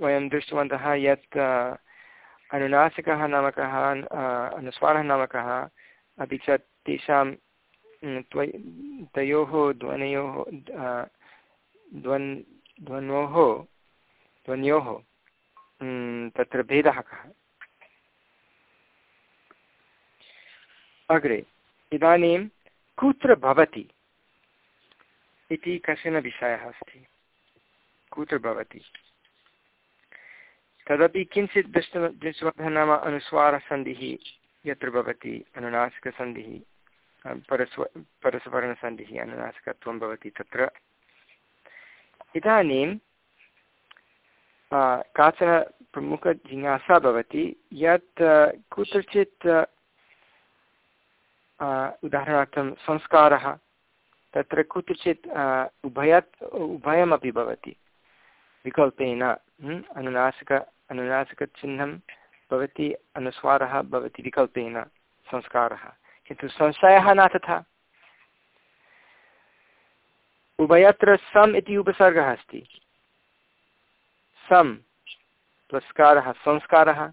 वयं दृष्टवन्तः यत् अनुनासिकः नामकः अनुस्वारः नामकः, अपि च तेषां तयोः, ध्वनयोः ध्वन्, ध्वनोः, ध्वन्योः तत्र भेदः कः? अग्रे, इदानीं कुत्र भवति? इति कश्चन विषयः अस्ति। कुत्र भवति? तदपि किञ्चित् दृष्ट दृष्टवन्तः अनुस्वारसन्धिः यत्र भवति, अनुनासिकसन्धिः। परस्व परस्वरणसन्धिः अनुनासिकत्वं भवति तत्र। इदानीं काचन प्रमुखजिज्ञासा भवति यत् कुत्रचित् उदाहरणार्थं संस्कारः, तत्र कुत्रचित् उभयत्, उभयमपि भवति विकल्पेन अनुनासिक, अनुनासिकचिह्नं भवति, अनुस्वारः भवति विकल्पेन संस्कारः। किन्तु संशयः न तथा उभयत्र सम् इति उपसर्गः अस्ति। सम् प्लस्कारः संस्कारः।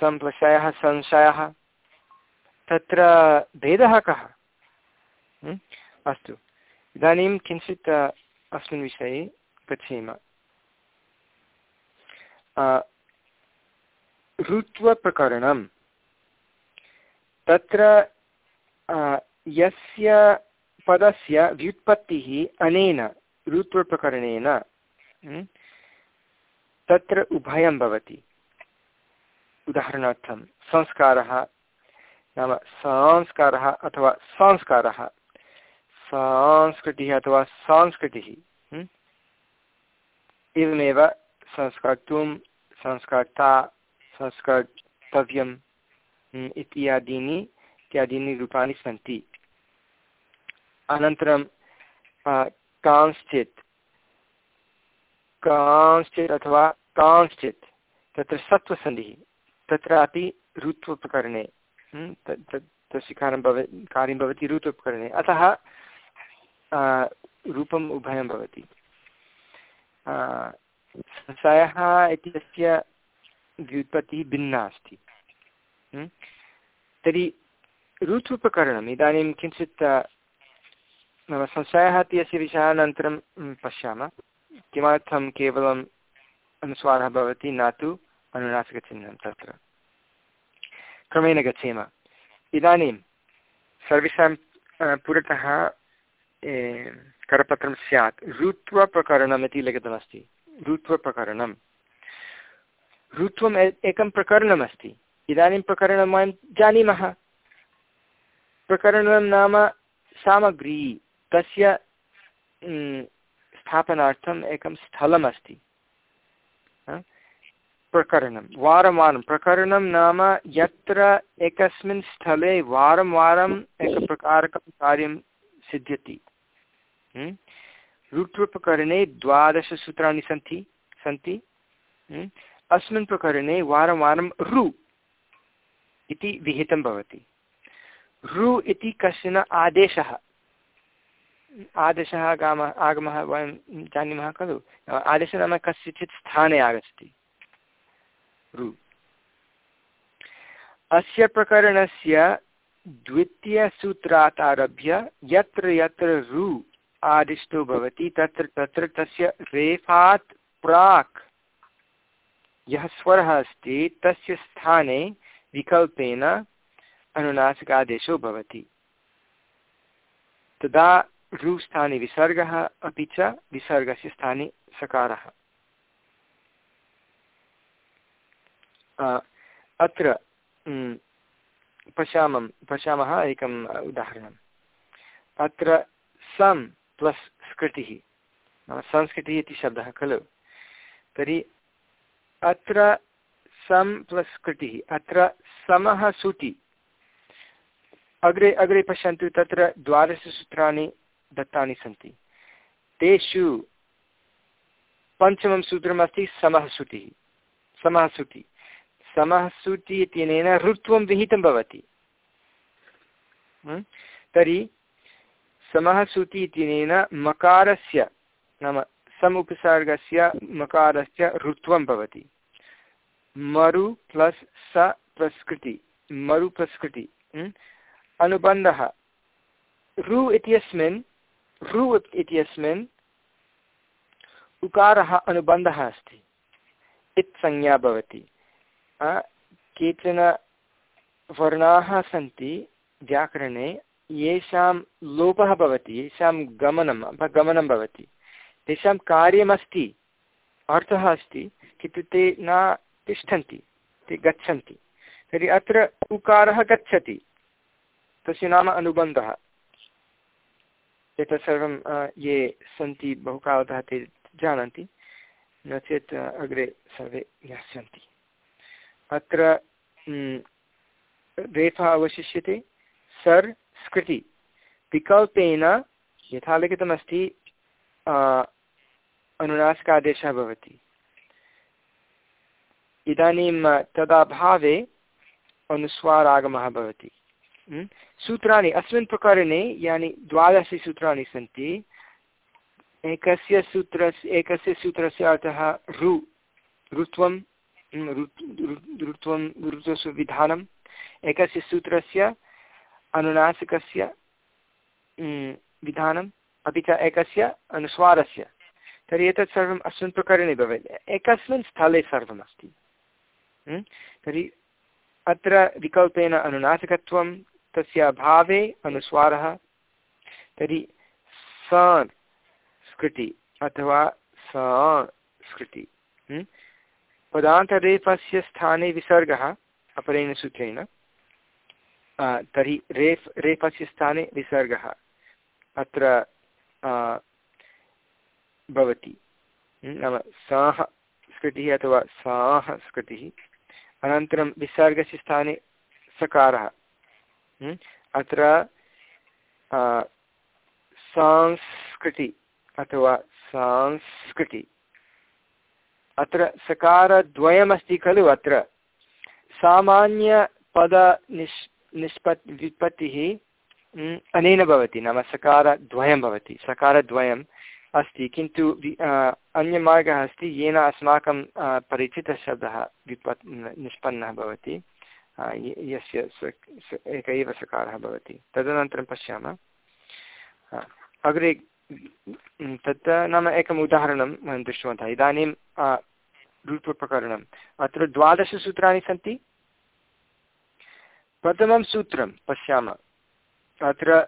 सम्प्लशयः संशयः। तत्र भेदः कः? अस्तु। इदानीं किञ्चित् अस्मिन् विषये गच्छेम ऋत्वप्रकरणं तत्र यस्य पदस्य व्युत्पत्तिः अनेन ऋत्वप्रकरणेन तत्र उभयं भवति। उदाहरणार्थं, संस्कारः, नाम संस्कारः अथवा संस्कारः। संस्कृतिः अथवा संस्कृतिः एवमेव संस्कर्तुं, संस्कर्ता, संस्कर्तव्यम्। इत्यादीनि इत्यादीनि रूपाणि सन्ति। अनन्तरं कांश्चित्। कांश्चित् अथवा कांश्चित्। तत्र सत्त्वसन्धिः तत्रापि ऋत्वप्रकरणे तस्य कार्यं भव, कार्यं भवति ऋत्वप्रकरणे अतः रूपम् उभयं भवति। संशयः इत्यस्य व्युत्पत्तिः भिन्ना अस्ति। तर्हि ऋतुप्रकरणम् इदानीं किञ्चित् नाम संशयः इत्यस्य विषयः अनन्तरं पश्यामः किमर्थं केवलम् अनुस्वारः भवति न तु अनुनासिकचिह्नं तत्र क्रमेण गच्छेम इदानीं सर्वेषां पुरतः करपत्रं स्यात् ऋत्वप्रकरणम् इति लिखितमस्ति ऋत्वप्रकरणं ऋत्वम् एकं प्रकरणमस्ति इदानीं प्रकरणं वयं जानीमः। प्रकरणं नाम सामग्री। तस्य स्थापनार्थम् एकं स्थलमस्ति। प्रकरणं वारं वारं प्रकरणं नाम यत्र एकस्मिन् स्थले वारं वारम् एकप्रकारकं कार्यं सिद्ध्यति। ऋत्वप्रकरणे द्वादशसूत्राणि सन्ति सन्ति। अस्मिन् प्रकरणे वारं वारं रु। इति विहितं भवति। रु इति कश्चन आदेशः। आदेशः आगामः आगमः वयं जानीमः खलु। आदेशः नाम कस्यचित् स्थाने आगच्छति। रु अस्य प्रकरणस्य द्वितीयसूत्रात् आरभ्य यत्र यत्र रु आदिष्टो भवति, तत्र तत्र तस्य रेफात् प्राक् यः स्वरः अस्ति, तस्य स्थाने विकल्पेन अनुनासिकादेशो भवति। तदा रुस्थाने विसर्गः, अपि च विसर्गस्य स्थाने सकारः। अत्र पश्यामः पश्यामः एकम् उदाहरणम्। अत्र सम् प्लस् स्कृतिः, नाम संस्कृतिः इति शब्दः खलु। तर्हि अत्र सम् प्लस् स्कृतिः, अत्र समः सुति। अग्रे अग्रे पश्यन्तु, तत्र द्वादशसूत्राणि दत्तानि सन्ति। तेषु पञ्चमं सूत्रमस्ति समः सुतिः। समः सुतिः। समः सूचि इत्यनेन ऋत्वं विहितं भवति। तर्हि समः सूति इत्यनेन मकारस्य नाम समुपसर्गस्य मकारस्य ऋत्वं भवति। मरु प्लस् स प्रस्कृति मरु प्रस्कृति अनुबन्धः। रु इत्यस्मिन् रु इत्यस्मिन् उकारः अनुबन्धः अस्ति। इत्संज्ञा भवति। केचन वर्णाः सन्ति व्याकरणे, येषां लोपः भवति, येषां गमनम् अथवा गमनं भवति। तेषां कार्यमस्ति, अर्थः अस्ति, किन्तु ते न तिष्ठन्ति, ते गच्छन्ति। तर्हि अत्र उकारः गच्छति, तस्य नाम अनुबन्धः। एतत् सर्वं ये सन्ति, बहुकालतः ते जानन्ति, न चेत् अग्रे सर्वे ज्ञास्यन्ति। अत्र रेफा अवशिष्यते, सर् स्कृति। विकल्पेन यथा लिखितमस्ति अनुनासिकादेशः भवति। इदानीं तदभावे अनुस्वारागमः भवति। सूत्राणि अस्मिन् प्रकरणे यानि द्वादशसूत्राणि सन्ति एकस्य सूत्रस्य एकस्य सूत्रस्य अर्थः ऋ ऋत्वं ऋत्वं ऋत्वस्य विधानम् एकस्य सूत्रस्य अनुनासिकस्य विधानम् अपि च एकस्य अनुस्वारस्य। तर्हि एतत् सर्वम् अस्मिन् प्रकरणे भवेत्। एकस्मिन् स्थले सर्वमस्ति। तर्हि अत्र विकल्पेन अनुनासिकत्वं, तस्य अभावे अनुस्वारः। तर्हि स स्कृति अथवा स पदान्तरेफस्य स्थाने विसर्गः, अपरेण सूत्रेण। तर्हि रेफ्, रेफस्य स्थाने विसर्गः। अत्र भवति। नाम सः स्कृतिः अथवा साः स्कृतिः। अनन्तरं विसर्गस्य स्थाने सकारः। अत्र संस्कृति अथवा संस्कृति। अत्र सकारद्वयमस्ति खलु अत्र। सामान्यपदनिष् निष्पत् व्युत्पत्तिः अनेन भवति। नाम सकारद्वयं भवति। सकारद्वयम् अस्ति, किन्तु अन्यमार्गः अस्ति, येन अस्माकं परिचितशब्दः व्युत्पत् निष्पन्नः भवति यस्य एक एव सकारः भवति। तदनन्तरं पश्यामः। अग्रे तत् नाम एकम् उदाहरणं वयं दृष्टवन्तः। इदानीं रूपप्रकरणम्। अत्र द्वादशसूत्राणि सन्ति। प्रथमं सूत्रं पश्यामः। अत्र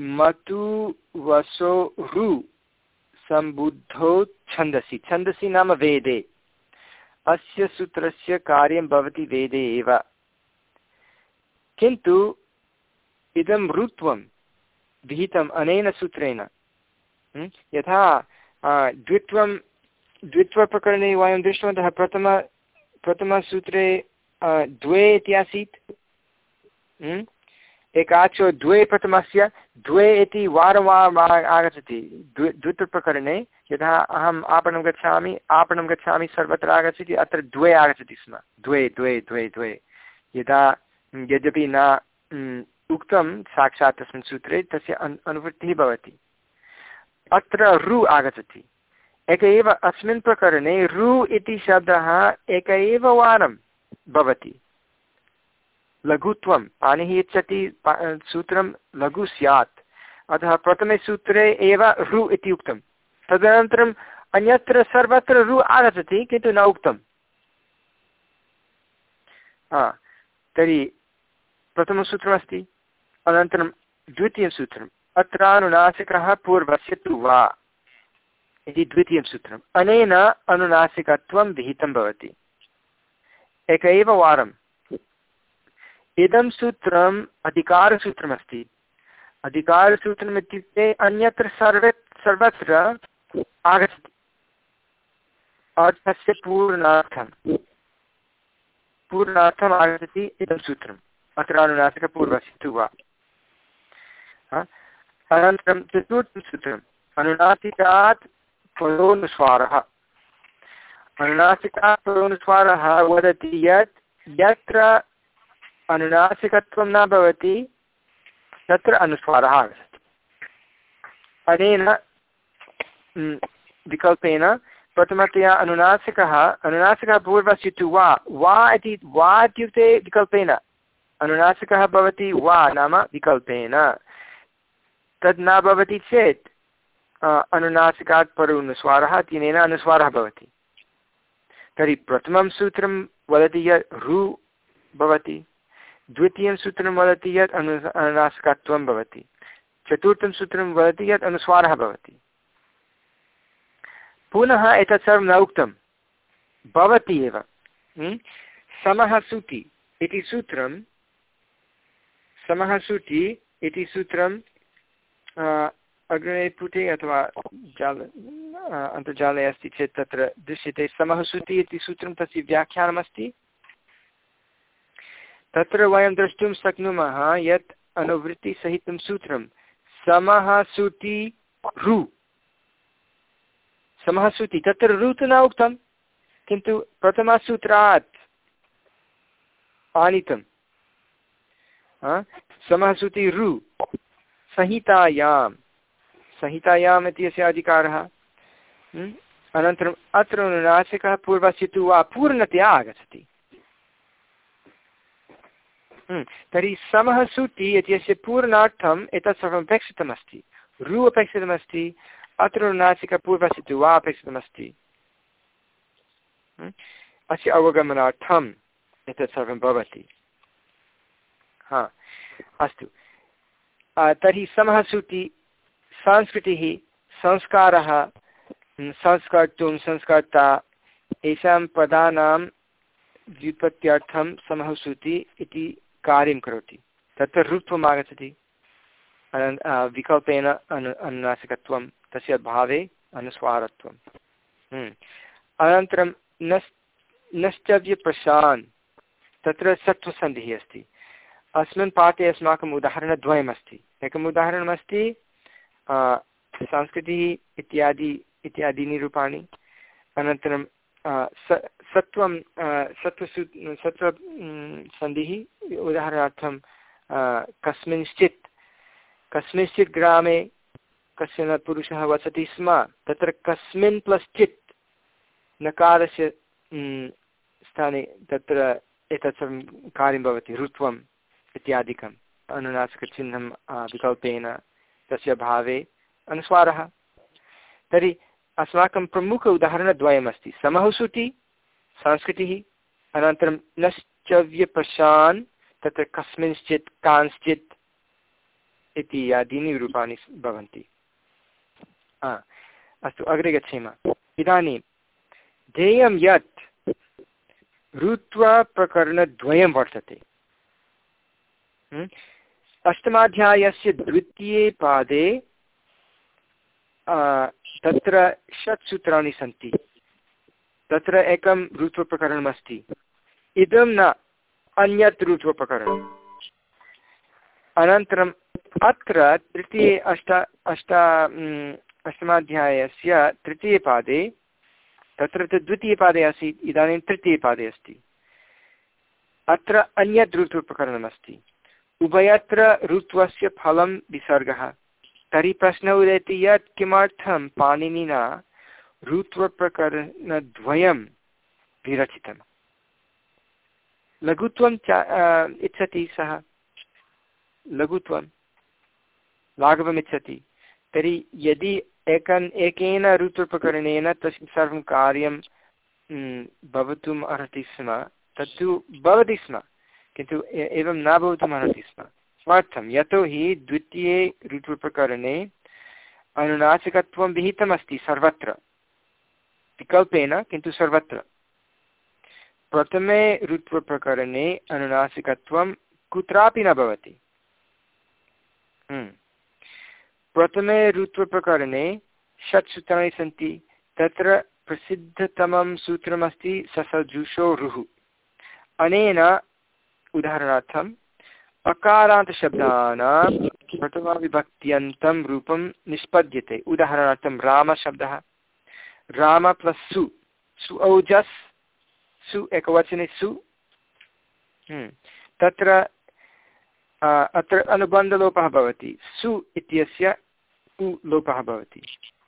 मतु, वसो सम्बुद्धौ छन्दसि। छन्दसि नाम वेदे। अस्य सूत्रस्य कार्यं भवति वेदे एव। किन्तु इदं ऋत्वं विहितम् अनेन सूत्रेण। यथा द्वित्वं, द्वित्वप्रकरणे वयं दृष्टवन्तः प्रथम, प्रथमसूत्रे द्वे इति आसीत्। एकाचो द्वे प्रथमस्य, द्वे इति वारं वारम् आगच्छति। द्वि द्वित्वप्रकरणे यथा अहम् आपणं गच्छामि आपणं गच्छामि, सर्वत्र आगच्छति, अत्र द्वे आगच्छति स्म। द्वे द्वे द्वे द्वे। यदा यद्यपि न उक्तं, साक्षात् तस्मिन् सूत्रे तस्य अन् अनुवृत्तिः भवति। अत्र रु आगच्छति। एक एव, अस्मिन् प्रकरणे रु इति शब्दः एक एव वारं भवति। लघुत्वं पाणिः इच्छति सूत्रं लघु स्यात्। अतः प्रथमे सूत्रे एव रु इति उक्तं तदनन्तरम् अन्यत्र सर्वत्र रु आगच्छति, किन्तु न उक्तं तर्हि प्रथमसूत्रमस्ति, अनन्तरं द्वितीयं सूत्रम् अत्रानुनासिकः पूर्वस्य तु वा, इति द्वितीयं सूत्रम् अनेन अनुनासिकत्वं विहितं भवति। एक एव वारम्। इदं सूत्रम् अधिकारसूत्रमस्ति। अधिकारसूत्रम् इत्युक्ते अन्यत्र सर्वे सर्वत्र आगच्छति। अर्थस्य पूर्णार्थं पूर्णार्थम् आगच्छति इदं सूत्रम्। अत्र अनुनासिकपूर्वस्य तु वा। अनन्तरं चतुर्थं सूत्रम्। अनुनासिकात् परोनुस्वारः। अनुनासिकात् परोनुस्वारः वदति यत् यत्र अनुनासिकत्वं न भवति, तत्र अनुस्वारः आगच्छति। अनेन विकल्पेन प्रथमतया अनुनासिकः अनुनासिकः पूर्वस्य तु वा वा इति, वा इत्युक्ते विकल्पेन। अनुनासिकः भवति वा नाम विकल्पेन। तद् न भवति चेत् अनुनासिकात् परोनुस्वारः तेनेन अनुस्वारः भवति। तर्हि प्रथमं सूत्रं वदति यत् ऋ भवति। द्वितीयं सूत्रं वदति यत् अनु अनुनासिकत्वं भवति। चतुर्थं सूत्रं वदति यत् अनुस्वारः भवति। पुनः एतत् सर्वं न उक्तं। भवति एव। समः सुति इति सूत्रं। समः सुटि इति सूत्रं अग्रे पुटे अथवा जाल अन्तर्जाले अस्ति चेत् तत्र दृश्यते। समः सुति इति सूत्रं तस्य व्याख्यानमस्ति। तत्र वयं द्रष्टुं शक्नुमः यत् अनुवृत्तिसहितं सूत्रं समः सुति रु। समः सुति तत्र रु तु न उक्तं, किन्तु प्रथमसूत्रात् आनीतं समः सूति रु, संहितायां। संहितायाम् इति अस्य अधिकारः। अनन्तरम् अत्र अनुनासिकः पूर्वस्य तु वा पूर्णतया आगच्छति। तर्हि समः सूति इत्यस्य पूर्णार्थम् एतत् सर्वम् अपेक्षितमस्ति। रु अपेक्षितमस्ति, अत्र अनुनासिकः पूर्वस्य तु वा अपेक्षितमस्ति। अस्य अवगमनार्थम् एतत् सर्वं भवति। हा, अस्तु। तर्हि समः सूति संस्कृतिः, संस्कारः संस्कर्तुं, संस्कर्ता येषां पदानां व्युत्पत्त्यर्थं समः सूति इति कार्यं करोति। तत्र ऋत्वम् आगच्छति। विकल्पेन अनु, अनुनासिकत्वं, तस्य भावे अनुस्वारत्वम् हम्म। अनन्तरं नस् नश्चव्यप्रशान् तत्र सत्त्वसन्धिः अस्ति। अस्मिन् पाठे अस्माकम् उदाहरणद्वयमस्ति। एकम् उदाहरणमस्ति संस्कृतिः इत्यादि, इत्यादीनि रूपाणि। अनन्तरं स सत्वं सत्वसु, सत्व सन्धिः, उदाहरणार्थं कस्मिंश्चित् कस्मिंश्चित् ग्रामे कश्चन पुरुषः वसति स्म, तत्र कस्मिन् प्लस् चित् नकारस्य स्थाने तत्र एतत् सर्वं कार्यं भवति, ऋत्वम् इत्यादिकम्, अनुनासिकचिह्नं विकल्पेन तस्य भावे अनुस्वारः। तर्हि अस्माकं प्रमुख उदाहरणद्वयमस्ति समः सुति संस्कृतिः, अनन्तरं नश्चव्यप्रशान्, तत्र कस्मिंश्चित्, कांश्चित् इत्यादीनि रूपाणि भवन्ति। अस्तु, अग्रे गच्छेम। इदानीं, ध्येयं यत् ऋत्वप्रकरणद्वयं वर्तते। अष्टमाध्यायस्य द्वितीये पादे तत्र षट् सूत्राणि सन्ति। तत्र एकं ऋत्वप्रकरणमस्ति इदं न, अन्यत् ऋत्वप्रकरणम् अनन्तरम् अत्र तृतीये अष्ट अष्ट अष्टमाध्यायस्य तृतीयपादे तत्र तु द्वितीयपादे आसीत्, इदानीं तृतीयपादे अस्ति। अत्र अन्यत् ऋतुप्रकरणमस्ति उभयत्र ऋत्वस्य फलं विसर्गः। तर्हि प्रश्नः उदेति यत् किमर्थं पाणिनिना ऋत्वप्रकरणद्वयं विरचितं लघुत्वं च इच्छति सः। लघुत्वं लाघवम् इच्छति तर्हि यदि एकन्, एकेन ऋतुप्रकरणेन तस्य सर्वं कार्यं भवितुम् अर्हति स्म, तत्तु भवति स्म, किन्तु एवं न भवितुमर्हति स्म। किमर्थं यतोहि द्वितीये ऋतुप्रकरणे अनुनासिकत्वं विहितमस्ति सर्वत्र। विकल्पेन, किन्तु सर्वत्र। प्रथमे ऋत्वप्रकरणे अनुनासिकत्वं कुत्रापि न भवति। हम्म। प्रथमे ऋत्वप्रकरणे षट् सूत्राणि सन्ति, तत्र प्रसिद्धतमं सूत्रमस्ति ससजुषो रुः अनेन उदाहरणार्थम्, अकारान्तशब्दानां प्रथमाविभक्त्यन्तं रूपं निष्पद्यते। उदाहरणार्थं रामशब्दः। राम प्लस् सु सु औजस् सु एकवचने सु। तत्र अत्र अनुबन्धलोपः भवति सु इत्यस्य उ लोपः भवति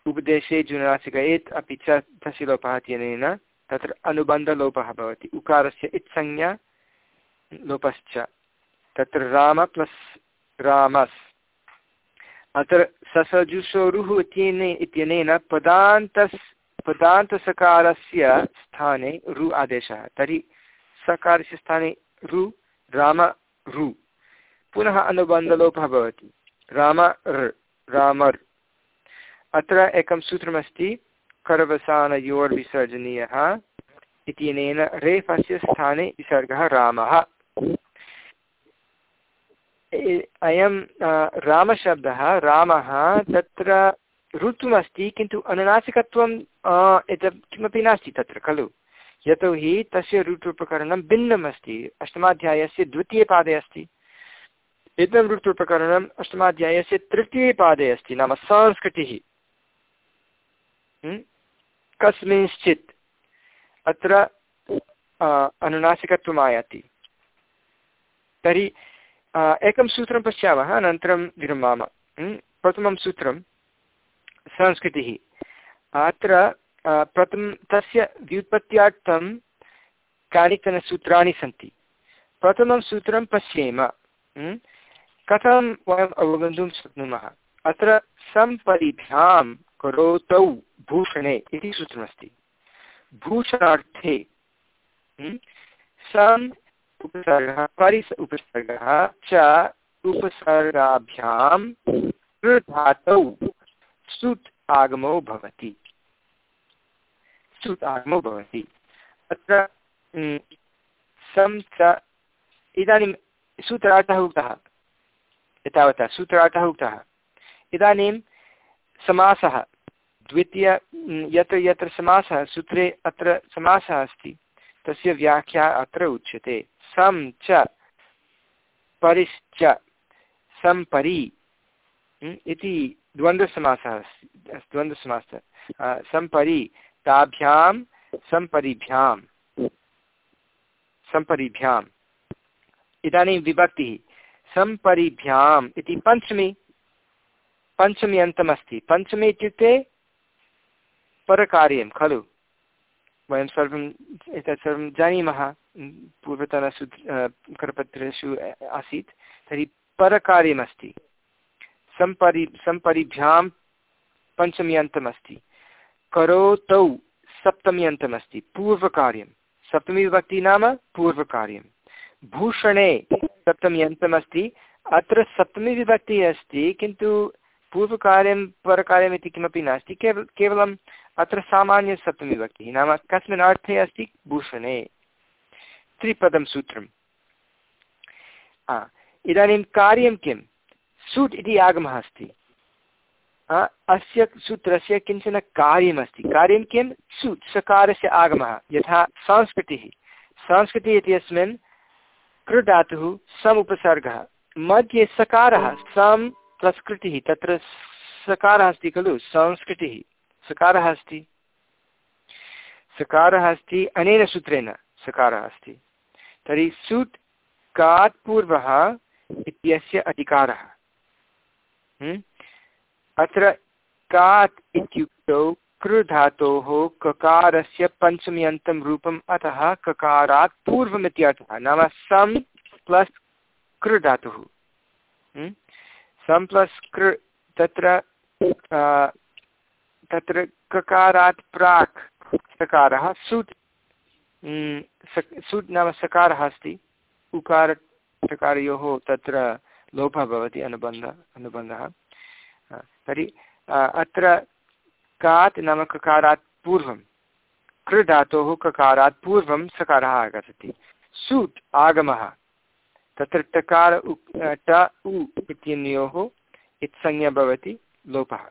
उपदेशे जुनासिक एत् अपि च तस्य लोपः इत्यनेन तत्र अनुबन्धलोपः भवति उकारस्य इत्संज्ञा लोपश्च तत्र राम प्लस् रामस् अत्र ससजुषोरुः इत्यने इत्यनेन पदान्तस् पदान्तसकारस्य स्थाने रु आदेशः। तर्हि सकारस्य स्थाने रु, राम, रु। पुनः अनुबन्धलोपः भवति। राम ऋ रामर्। अत्र एकं सूत्रमस्ति, करवसानयोर्विसर्जनीयः इत्यनेन रेफस्य स्थाने विसर्गः रामः। अयं रामशब्दः, रामः तत्र ऋतुमस्ति, किन्तु अनुनासिकत्वं एतत् किमपि नास्ति तत्र, खलु? यतोहि तस्य ऋतुप्रकरणं भिन्नम् अस्ति अष्टमाध्यायस्य द्वितीयपादे अस्ति। इदं ऋतुप्रकरणम् अष्टमाध्यायस्य तृतीयपादे अस्ति, नाम संस्कृतिः। कस्मिंश्चित् अत्र अनुनासिकत्वम् आयाति। तर्हि एकं सूत्रं पश्यामः, अनन्तरं विरमामः। प्रथमं सूत्रं संस्कृतिः। अत्र प्रथमं, तस्य व्युत्पत्त्यार्थं कानिचन सूत्राणि सन्ति। प्रथमं सूत्रं पश्येम। कथं वयम् अवगन्तुं शक्नुमः? अत्र सम्परिभ्यां करोतौ भूषणे इति सूत्रमस्ति। भूषणार्थे सम् उपसर्गः, परिस उपसर्गः च उपसर्गाभ्यां कृधातौ। सुत् आगमो भवति। सुत् आगमो भवति। अत्र सं च, इदानीं सूत्रार्थः उक्तः, एतावता सूत्रार्थः उक्तः। इदानीं समासः, द्वितीय यत्र यत्र समासः, सूत्रे अत्र समासः अस्ति, तस्य व्याख्या अत्र उच्यते। सं च, परिश्च, सम्परि इति द्वन्द्वसमासः अस्ति द्वन्द्वसमासः सम्परि, ताभ्यां, सम्परिभ्यां सम्परिभ्याम् इदानीं विभक्तिः, सम्परिभ्याम् इति पञ्चमी पञ्चमी अन्तमस्ति। पञ्चमी इत्युक्ते परकार्यं, खलु? वयं सर्वम् एतत् सर्वं जानीमः। पूर्वतनसु करपत्रेषु आसीत्। तर्हि परकार्यमस्ति। सम्परि, सम्परिभ्यां पञ्चमी अन्तमस्ति करोतौ सप्तमी अन्तमस्ति पूर्वकार्यं। सप्तमी विभक्ति नाम पूर्वकार्यं। भूषणे सप्तमी अन्तमस्ति अत्र सप्तमी विभक्तिः अस्ति, किन्तु पूर्वकार्यं, परकार्यम् इति किमपि नास्ति। केवल, केवलम् अत्र सामान्यसप्तमी विभक्तिः नाम कस्मिन् अर्थे अस्ति भूषणे। त्रिपदं सूत्रम्। इदानीं कार्यं किं सूट् इति आगमः अस्ति। अस्य सूत्रस्य किंचन कार्यमस्ति। कार्यं किं? सूट् सकारस्य आगमः, यथा संस्कृतिः। संस्कृतिः इत्यस्मिन् कृधातुः समुपसर्गः। मध्ये सकारः सम् प्लस् कृतिः तत्र सकारः अस्ति खलु, संस्कृतिः। सकारः अस्ति। सकारः अस्ति, अनेन सूत्रेण सकारः अस्ति। तर्हि सुट् कात् पूर्वः इत्यस्य अधिकारः। अत्र कात् इत्युक्तौ कृधातोः ककारस्य पञ्चम्यन्तं रूपम्, अतः ककारात् पूर्वम् इत्यर्थः नाम सम् प्लस् कृ धातुः सम् प्लस् कृ तत्र तत्र ककारात् प्राक् सकारः सुट् सुट् नाम सकारः अस्ति। उकार तत्र लोपः भवति अनुबन्धः। अनुबन्धः तर्हि अत्र कात् नाम ककारात् पूर्वं कृ धातोः ककारात् पूर्वं सकारः आगच्छति। सूट् आगमः, तत्र टकार उ ट, उ इत्यनयोः इत्संज्ञा भवति लोपः।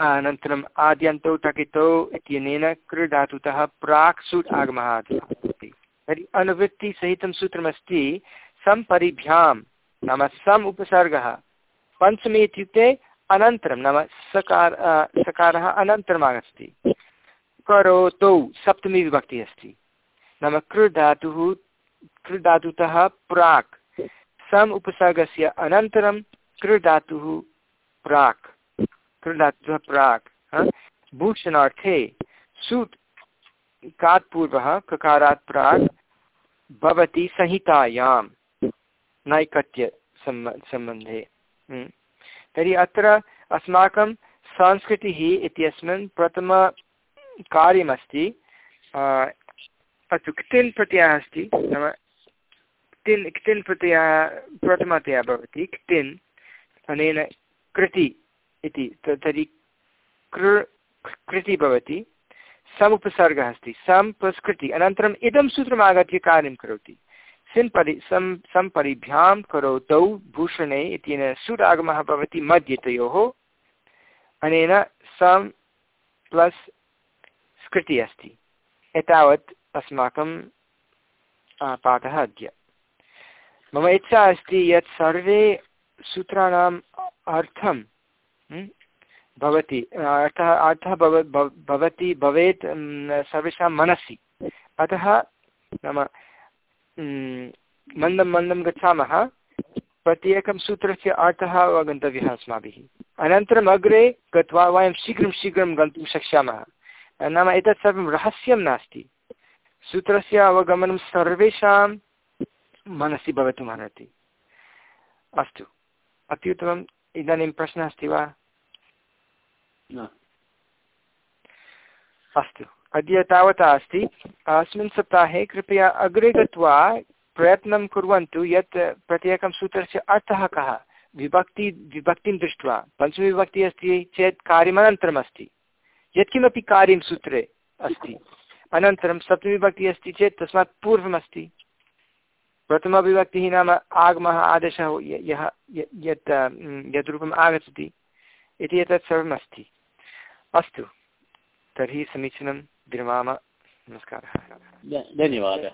अनन्तरम् आद्यन्तौ टकितौ इत्यनेन कृ धातुतः प्राक् सूट् आगमः भवति तर्हि अनुवृत्तिसहितं सूत्रमस्ति सम्परिभ्यां नाम सम् उपसर्गः। पञ्चमी इत्युक्ते अनन्तरं, नाम सकार सकारः अनन्तरम् आगच्छति करोतौ, सप्तमी विभक्तिः अस्ति। नाम कृधातुः कृधातुतः प्राक्। सम् उपसर्गस्य अनन्तरं कृधातुः प्राक्। कृधातुः प्राक् भूषणार्थे सुट् कात् पूर्वः ककारात् प्राक्, भवति संहितायां नैकट्य सम्बन्धे। तर्हि अत्र अस्माकं संस्कृतिः इत्यस्मिन् प्रथमकार्यमस्ति अस्तु क्तिन् प्रत्ययः अस्ति? नाम क्तिन् क्तिन् प्रत्ययः प्रथमतया भवति क्तिन् अनेन कृति इति तर्हि कृ, कृति भवति, समुपसर्गः अस्ति सम् प्लस् अनन्तरम् इदं सूत्रम् आगत्य कार्यं करोति। सिम्परि सं सम्परिभ्यां करोतौ भूषणे इत्यनेन सुरागमः भवति मध्यतयोः। अनेन सम् प्लस् स्कृति अस्ति। एतावत् अस्माकं पाठः अद्य। मम इच्छा अस्ति यत् सर्वे सूत्राणाम् अर्थं भवति, अर्थः अर्थः भव भवति, भवेत् सर्वेषां मनसि। अतः नाम मन्दं मन्दं गच्छामः। प्रत्येकं सूत्रस्य अर्थः अवगन्तव्यः अस्माभिः। अनन्तरम् अग्रे गत्वा वयं शीघ्रं शीघ्रं गन्तुं शक्ष्यामः। नाम एतत् सर्वं रहस्यं नास्ति। सूत्रस्य अवगमनं सर्वेषां मनसि भवितुम् अर्हति। अस्तु। अत्युत्तमम्। इदानीं प्रश्नः अस्ति वा? अस्तु। अद्य तावता अस्ति अस्मिन् सप्ताहे कृपया अग्रे गत्वा प्रयत्नं कुर्वन्तु यत् प्रत्येकं सूत्रस्य अर्थः कः। विभक्ति विभक्तिं दृष्ट्वा। पञ्चमीविभक्तिः अस्ति चेत् कार्यमनन्तरम् अस्ति यत्किमपि कार्यं सूत्रे अस्ति। अनन्तरं सप्तमीविभक्तिः अस्ति चेत् तस्मात् पूर्वमस्ति। प्रथमविभक्तिः नाम आगमः आदेशः यः यत् यद्रूपम् आगच्छति इति एतत् सर्वम् अस्ति। अस्तु तर्हि समीचीनं विरमाम नमस्कारः धन्यवादः